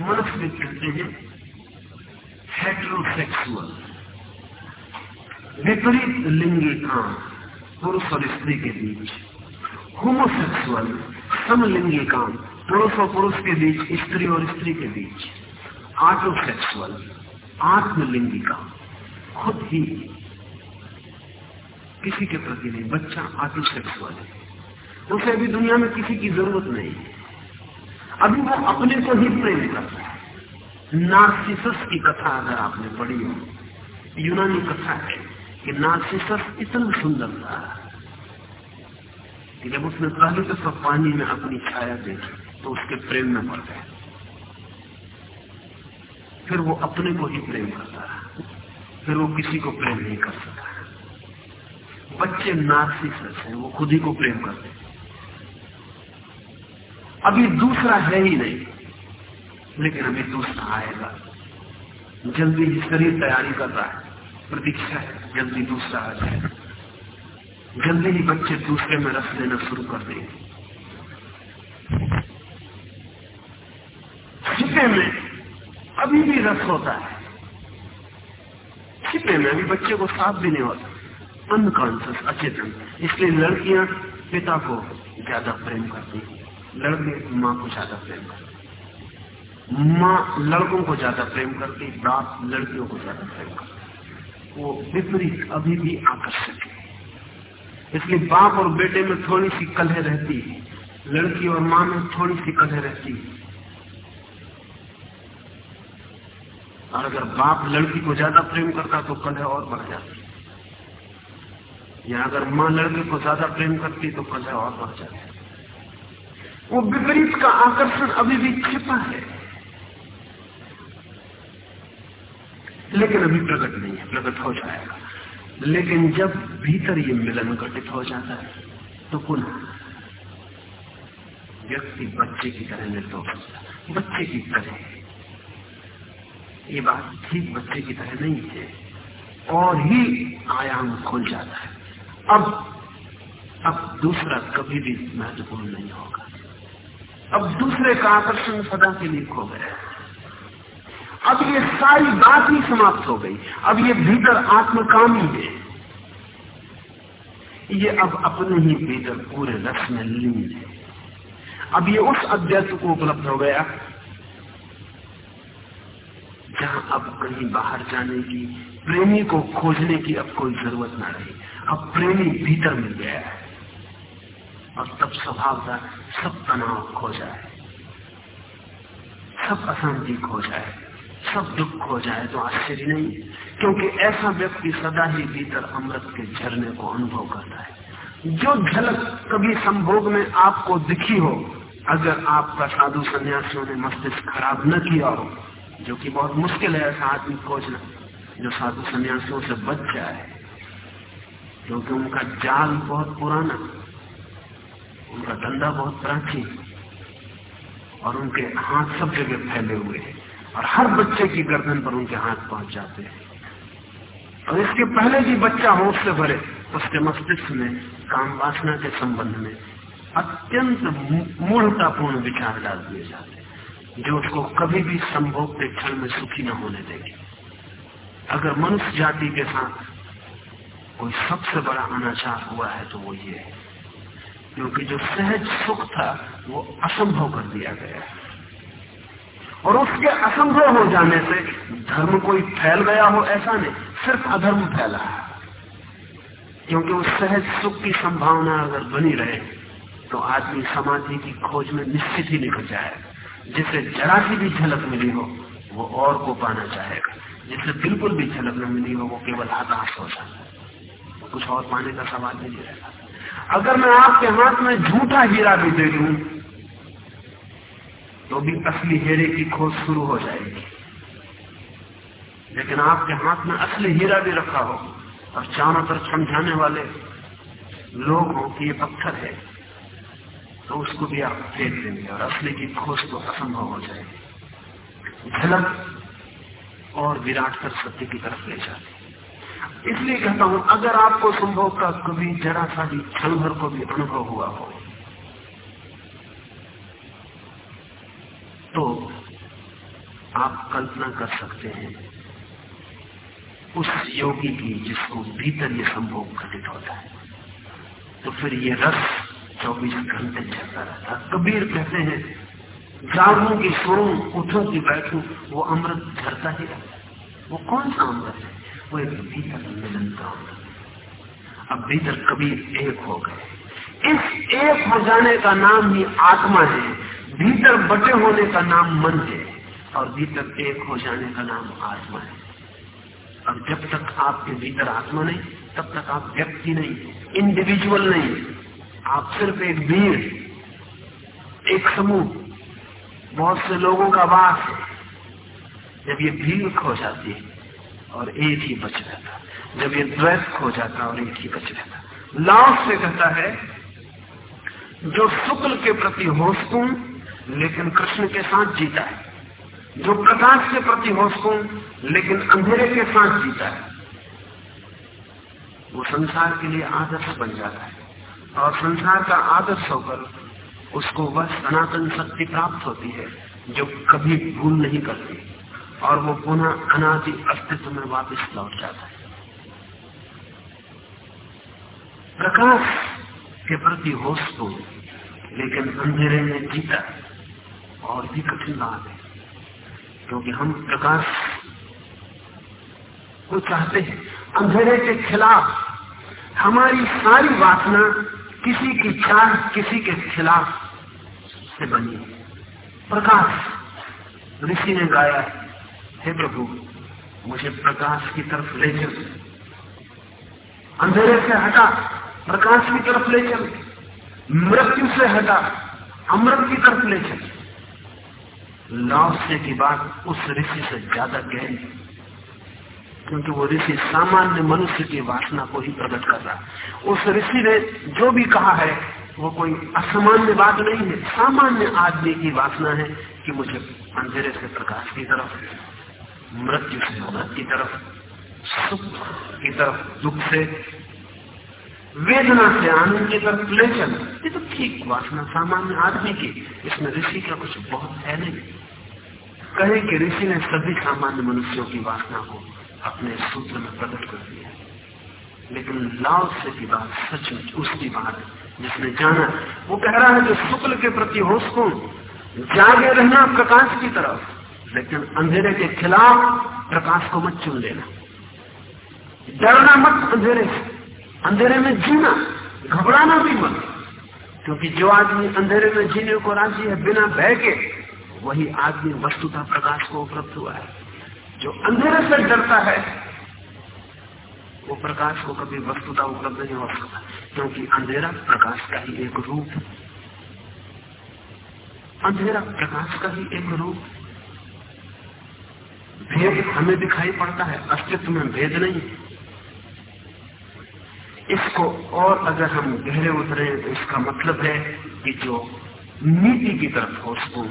मनुष्य कहते हैं हेट्रोसेक्सुअल विपरीत लिंगी काम, पुरुष और स्त्री के बीच। होमोसेक्सुअल समलिंगी काम। पुरुष और पुरुष के बीच, स्त्री और स्त्री के बीच आटोसेक्सुअल आत्मलिंगी काम खुद ही किसी के प्रति नहीं, बच्चा आटोसेक्सुअल है। उसे अभी दुनिया में किसी की ज़रूरत नहीं है। अभी वो अपने को ही प्रेम करता है। नार्सिसस की कथा अगर आपने पढ़ी हो, यूनानी कथा है कि नार्सिसस इतना सुंदर था कि जब उसने पहले तो सब पानी में अपनी छाया देखी। तो उसके प्रेम में पड़ गया। फिर वो अपने को ही प्रेम करता रहा। फिर वो किसी को प्रेम नहीं कर सकता। बच्चे नार्सिसस हैं वो खुद ही को प्रेम करते अभी दूसरा है ही नहीं, लेकिन अभी दूसरा आएगा। जल्दी ही शरीर तैयारी कर रहा है। प्रतीक्षा है, जल्दी दूसरा आ जाएगा। जल्दी ही बच्चे दूसरे में रस लेना शुरू कर देंगे। छिपे में? अभी भी रस होता है। छिपे में? अभी बच्चे को साफ़ भी नहीं होता। अनकॉन्सियस अचेतन। इसलिए लड़कियाँ पिता को ज़्यादा प्रेम करती हैं। लड़के माँ को ज़्यादा प्रेम करते माँ लड़कों को ज़्यादा प्रेम करती बाप लड़कियों को ज़्यादा प्रेम करती वो विपरीत, अभी भी आकर्षक है। इसलिए बाप और बेटे में थोड़ी सी कलह रहती है। लड़की और माँ में थोड़ी सी कलह रहती है। और अगर बाप लड़की को ज़्यादा प्रेम करता तो कलह और बढ़ जाती। या अगर माँ लड़के को ज़्यादा प्रेम करती तो कलह और बढ़ जाती। वो विपरीत का आकर्षण अभी भी छिपा है। लेकिन अभी प्रकट नहीं है, प्रकट हो जाएगा। लेकिन जब भीतर ये मिलन घटित हो जाता है तो पुनः व्यक्ति बच्चे की तरह निर्दोष बच्चे की तरह। ये बात ठीक बच्चे की तरह नहीं है। और ही आयाम खुल जाता है। अब अब दूसरा कभी भी महत्वपूर्ण नहीं होगा। अब दूसरे का आकर्षण सदा के लिए खो गया अब ये सारी बात ही समाप्त हो गई। अब ये भीतर आत्मकामी है। ये अब अपने ही भीतर पूरे रस में लीन है। अब ये उस अध्यक्ष को उपलब्ध हो गया जहाँ अब कहीं बाहर जाने की, प्रेमी को खोजने की अब कोई ज़रूरत ना रही। अब प्रेमी भीतर मिल गया है। और तब स्वभाव का सब तनाव खो जाए। सब अशांति खो जाए। सब दुख खो जाए तो आश्चर्य नहीं क्योंकि ऐसा व्यक्ति सदा ही भीतर अमृत के झरने को अनुभव करता है। जो झलक कभी संभोग में आपको दिखी हो, अगर आपका साधु सन्यासियों ने मस्तिष्क खराब न किया हो जो कि बहुत मुश्किल है ऐसा आदमी खोजना जो साधु संन्यासियों से बच जाए, क्योंकि उनका जाल बहुत पुराना, उनका धंधा बहुत प्राचीन, और उनके हाथ सब जगह फैले हुए हैं, और हर बच्चे की गर्दन पर उनके हाथ पहुँच जाते हैं। और इसके पहले भी बच्चा होश से भरे, उसके मस्तिष्क में, काम वासना के संबंध में अत्यंत मूढ़तापूर्ण विचार डाल दिए जाते जो उसको कभी भी संभोग के क्षण में सुखी न होने देंगे। अगर मनुष्य जाति के साथ कोई सबसे बड़ा अनाचार हुआ है तो वो ये है। क्योंकि जो सहज सुख था, वो असंभव कर दिया गया है। और उसके असंभव हो जाने से धर्म कोई फैल गया हो, ऐसा नहीं, सिर्फ़ अधर्म फैला है। क्योंकि उस सहज सुख की संभावना अगर बनी रहे तो आदमी समाधि की खोज में निश्चित ही निकल जाएगा। जिसे जरा की भी झलक मिली हो, वो और को पाना चाहेगा। जिसे बिल्कुल भी झलक न मिली हो, वो केवल हताश हो जाता है। कुछ और पाने का सवाल नहीं रहता। अगर मैं आपके हाथ में झूठा हीरा भी दे दूँ तो भी असली हीरे की खोज शुरू हो जाएगी। लेकिन आपके हाथ में असली हीरा भी रखा हो, और चारों तरफ़ समझाने वाले लोग हो कि ये पत्थर है। तो उसको भी आप फेंक देंगे और असली की खोज तो असंभव हो जाएगी। झलक और विराट कर सत्य की तरफ़ ले जाती इसलिए कहता हूँ, अगर आपको संभव का कभी जरा सा भी क्षण भर को भी अनुभव हुआ हो तो आप कल्पना कर सकते हैं, उस योगी की जिसको भीतर ये संभोग घटित होता है। तो फिर ये रस चौबीस घंटे चलता रहता कबीर कहते हैं, जागू की सोऊं उठू की बैठू, वो अमृत झरता ही रहता वो कौन सा अमृत है? वो एक भीतर मिलन का अमृत अब भीतर कबीर एक हो गए। इस एक हो जाने का नाम ही आत्मा है, भीतर बटे होने का नाम मन है, और भीतर एक हो जाने का नाम आत्मा है। अब जब तक आपके भीतर आत्मा नहीं, तब तक आप व्यक्ति नहीं इंडिविजुअल नहीं आप सिर्फ़ एक भीड़ एक समूह, बहुत से लोगों का वास है। जब ये भीड़ खो जाती है और एक ही बच रहता जब ये द्वैत खो जाता और एक ही बच रहता लाओस से कहता है, जो शुक्ल के प्रति होश लेकिन कृष्ण के साथ जीता है। जो प्रकाश के प्रति होश लेकिन अंधेरे के साथ जीता है। वो संसार के लिए आदर्श बन जाता है। और संसार का आदर्श होकर उसको वह सनातन शक्ति प्राप्त होती है, जो कभी भूल नहीं करती। और वो पुनः अनादि अस्तित्व में वापस लौट जाता है। प्रकाश के प्रति होश तो लेकिन अंधेरे में जीता और भी कठिन बात है, क्योंकि हम प्रकाश को चाहते हैं। अंधेरे के खिलाफ हमारी सारी वासना किसी की चाह किसी के खिलाफ से बनी प्रकाश, ऋषि ने गाया, हे प्रभु, मुझे प्रकाश की तरफ़ ले चल। अंधेरे से हटा, प्रकाश की तरफ़ ले चल। मृत्यु से हटा, अमृत की तरफ़ ले चल। लौटने की बात उस ऋषि से ज़्यादा गहरी। क्योंकि वो ऋषि सामान्य मनुष्य की वासना को ही प्रकट कर रहा उस ऋषि ने जो भी कहा है, वो कोई असामान्य बात नहीं है। सामान्य आदमी की वासना है कि मुझे अंधेरे से प्रकाश की तरफ़, मृत्यु से अमृत की तरफ़, सुख की तरफ़, दुख से, वेदना से आनंद की तरफ़ ले चल ये तो ठीक वासना सामान्य आदमी की। इसमें ऋषि का कुछ बहुत है नहीं। कहे कि ऋषि ने सभी सामान्य मनुष्यों की वासना को अपने सूत्र में प्रकट कर दिया। लेकिन लाल से की बात सचमुच उसकी बात जिसने जाना, वो कह रहा है जो शुक्ल के प्रति होश को जागे रहना प्रकाश की तरफ़, लेकिन अंधेरे के खिलाफ प्रकाश को मत चुन लेना। डरना मत अंधेरे से, अंधेरे में जीना, घबराना भी मत, क्योंकि जो आदमी अंधेरे में जीने को राज़ी है, बिना भय के, वही आदमी वस्तुता प्रकाश को उपलब्ध हुआ है। जो अंधेरे से डरता है, वो प्रकाश को कभी वस्तुता उपलब्ध नहीं हो सकता, क्योंकि अंधेरा प्रकाश का ही एक रूप अंधेरा प्रकाश का ही एक रूप भेद हमें दिखाई पड़ता है, अस्तित्व में भेद नहीं इसको और अगर हम गहरे उतरे तो इसका मतलब है कि जो नीति की तरफ़ हो उसको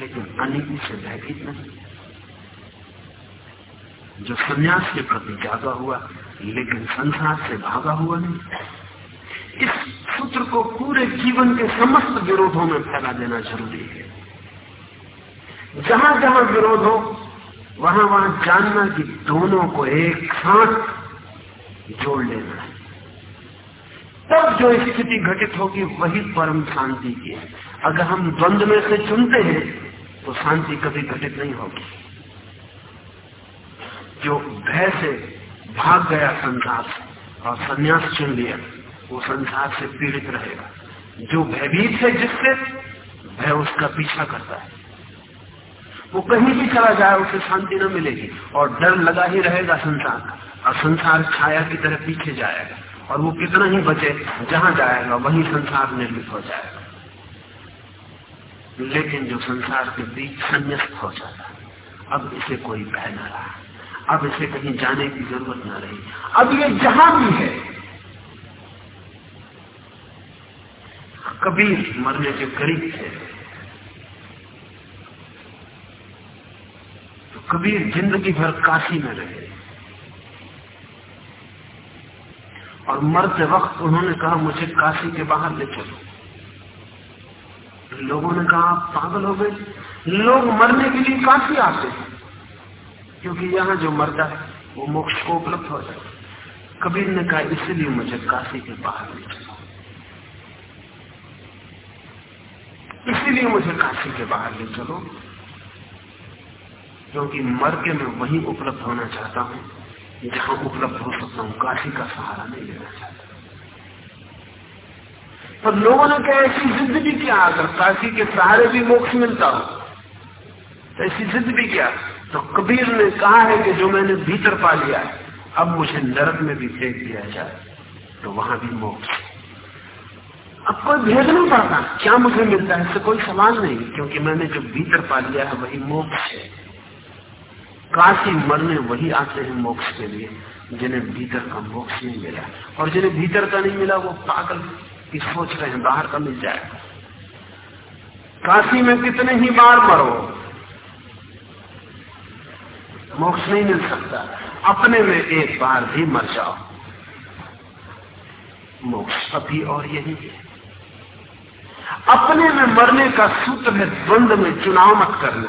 लेकिन अनिति से भयभीत नहीं। जो सन्यास के प्रति जागा हुआ, लेकिन संसार से भागा हुआ नहीं। इस सूत्र को पूरे जीवन के समस्त विरोधों में फैला देना ज़रूरी है। जहाँ जहाँ विरोध हो, वहाँ वहाँ जानना कि दोनों को एक साथ जोड़ लेना है। तब जो स्थिति घटित होगी, वही परम शांति की है। अगर हम द्वंद्व में से चुनते हैं तो शांति कभी घटित नहीं होगी। जो भय से भाग गया संसार और संन्यास चुन लिया, वो संसार से पीड़ित रहेगा। जो भयभीत है जिससे, भय उसका पीछा करता है। वो कहीं भी चला जाए, उसे शांति न मिलेगी और डर लगा ही रहेगा संसार का। और संसार छाया की तरह पीछे जाएगा और वो कितना ही बचे, जहाँ जाएगा, वही संसार निर्मित हो जाएगा। लेकिन जो संसार के बीच संन्यास्त हो जाता, अब इसे कोई भय न रहा। अब इसे कहीं जाने की ज़रूरत ना रही। अब ये जहाँ भी है कबीर मरने के करीब थे तो कबीर ज़िंदगी भर काशी में रहे। और मरते वक्त उन्होंने कहा, मुझे काशी के बाहर ले चलो। लोगों ने कहा, आप पागल हो गए। लोग मरने के लिए काशी आते हैं। क्योंकि यहाँ जो मरता है, वो मोक्ष को उपलब्ध हो जाए कबीर ने कहा, इसलिए मुझे काशी के बाहर ले चलो। इसीलिए मुझे काशी के बाहर ले चलो। क्योंकि मर के मैं वहीं उपलब्ध होना चाहता हूँ, जहाँ उपलब्ध हो सकता हूँ, काशी का सहारा नहीं लेना चाहता। पर लोगों ने कहा, ऐसी जिद भी किया? अगर काशी के सहारे भी मोक्ष मिलता हो तो ऐसी जिद भी किया? तो कबीर ने कहा है कि जो मैंने भीतर पा लिया है, अब मुझे नरक में भी फेंक दिया जाए तो वहाँ भी मोक्ष अब कोई भेद नहीं पड़ता क्या मुझे मिलता है? इससे कोई सवाल नहीं, क्योंकि मैंने जो भीतर पा लिया है, वही मोक्ष है। काशी मरने वही आते हैं मोक्ष के लिए, जिन्हें भीतर का मोक्ष नहीं मिला। और जिन्हें भीतर का नहीं मिला, वो पागल की सोच रहे हैं, बाहर का मिल जाएगा काशी में कितने ही बार मरो मोक्ष नहीं मिल सकता। अपने में एक बार भी मर जाओ। मोक्ष अभी और यही है। अपने में मरने का सूत्र है, द्वंद में चुनाव मत करना।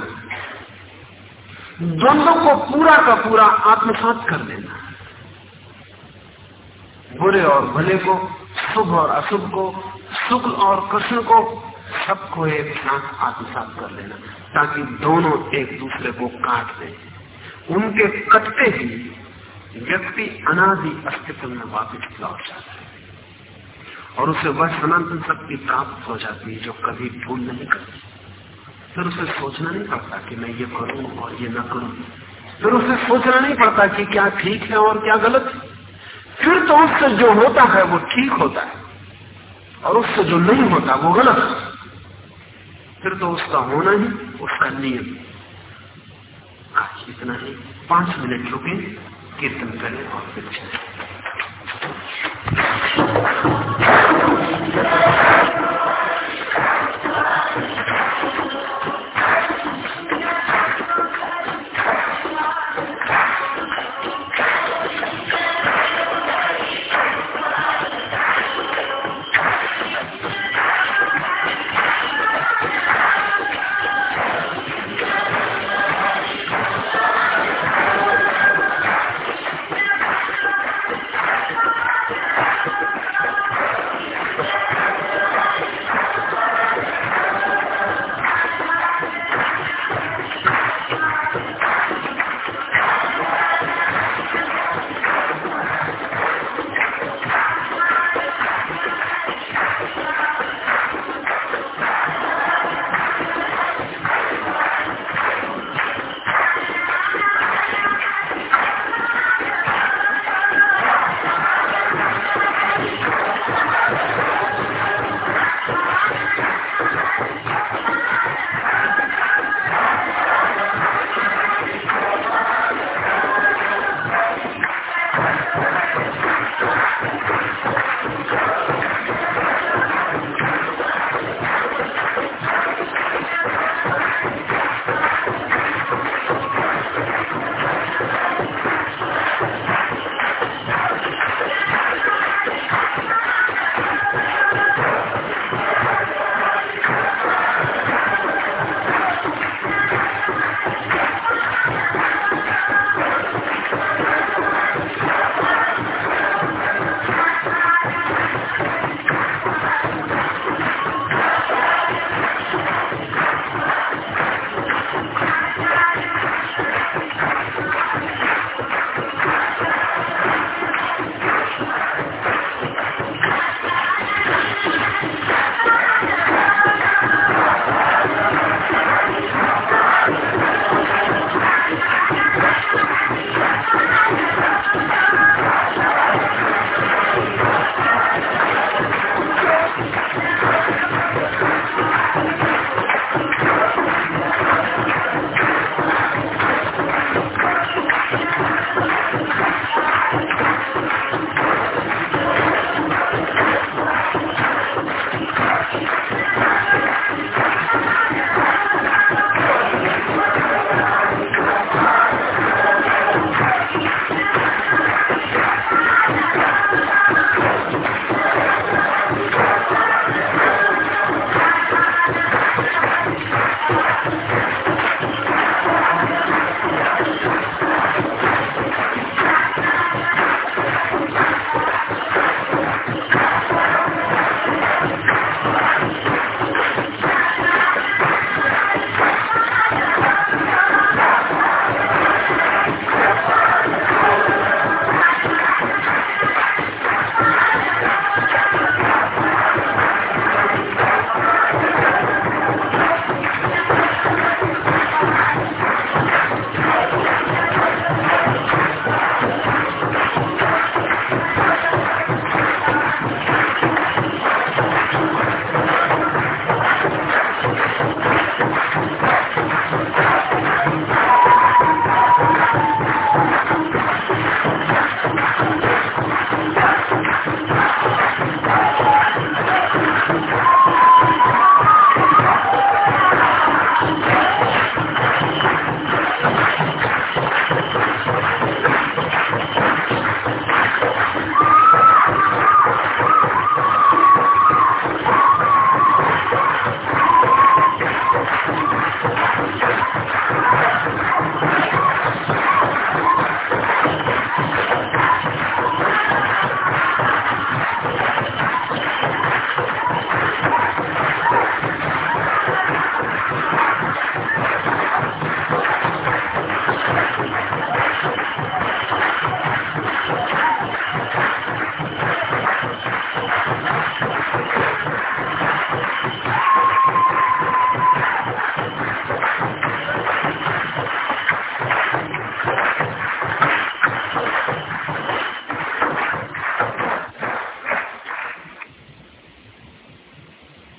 द्वंद्व को पूरा का पूरा आत्मसात कर लेना। बुरे और भले को, शुभ और अशुभ को, शुक्ल और कृष्ण को, सबको एक साथ आत्मसात कर लेना, ताकि दोनों एक दूसरे को काट दें। उनके कटते ही व्यक्ति अनादि अस्तित्व में वापस लौट जाता है। और उसे वह सनातन शक्ति प्राप्त हो जाती है जो कभी भूल नहीं करती। फिर उसे सोचना नहीं पड़ता कि मैं ये करूँ और ये ना करूँ। फिर उसे सोचना नहीं पड़ता कि क्या ठीक है और क्या गलत है। फिर तो उससे जो होता है वो ठीक होता है। और उससे जो नहीं होता वो गलत फिर तो उसका होना ही उसका नियम आज इतना ही। पाँच मिनट रुके कीर्तन करें और फिर चले।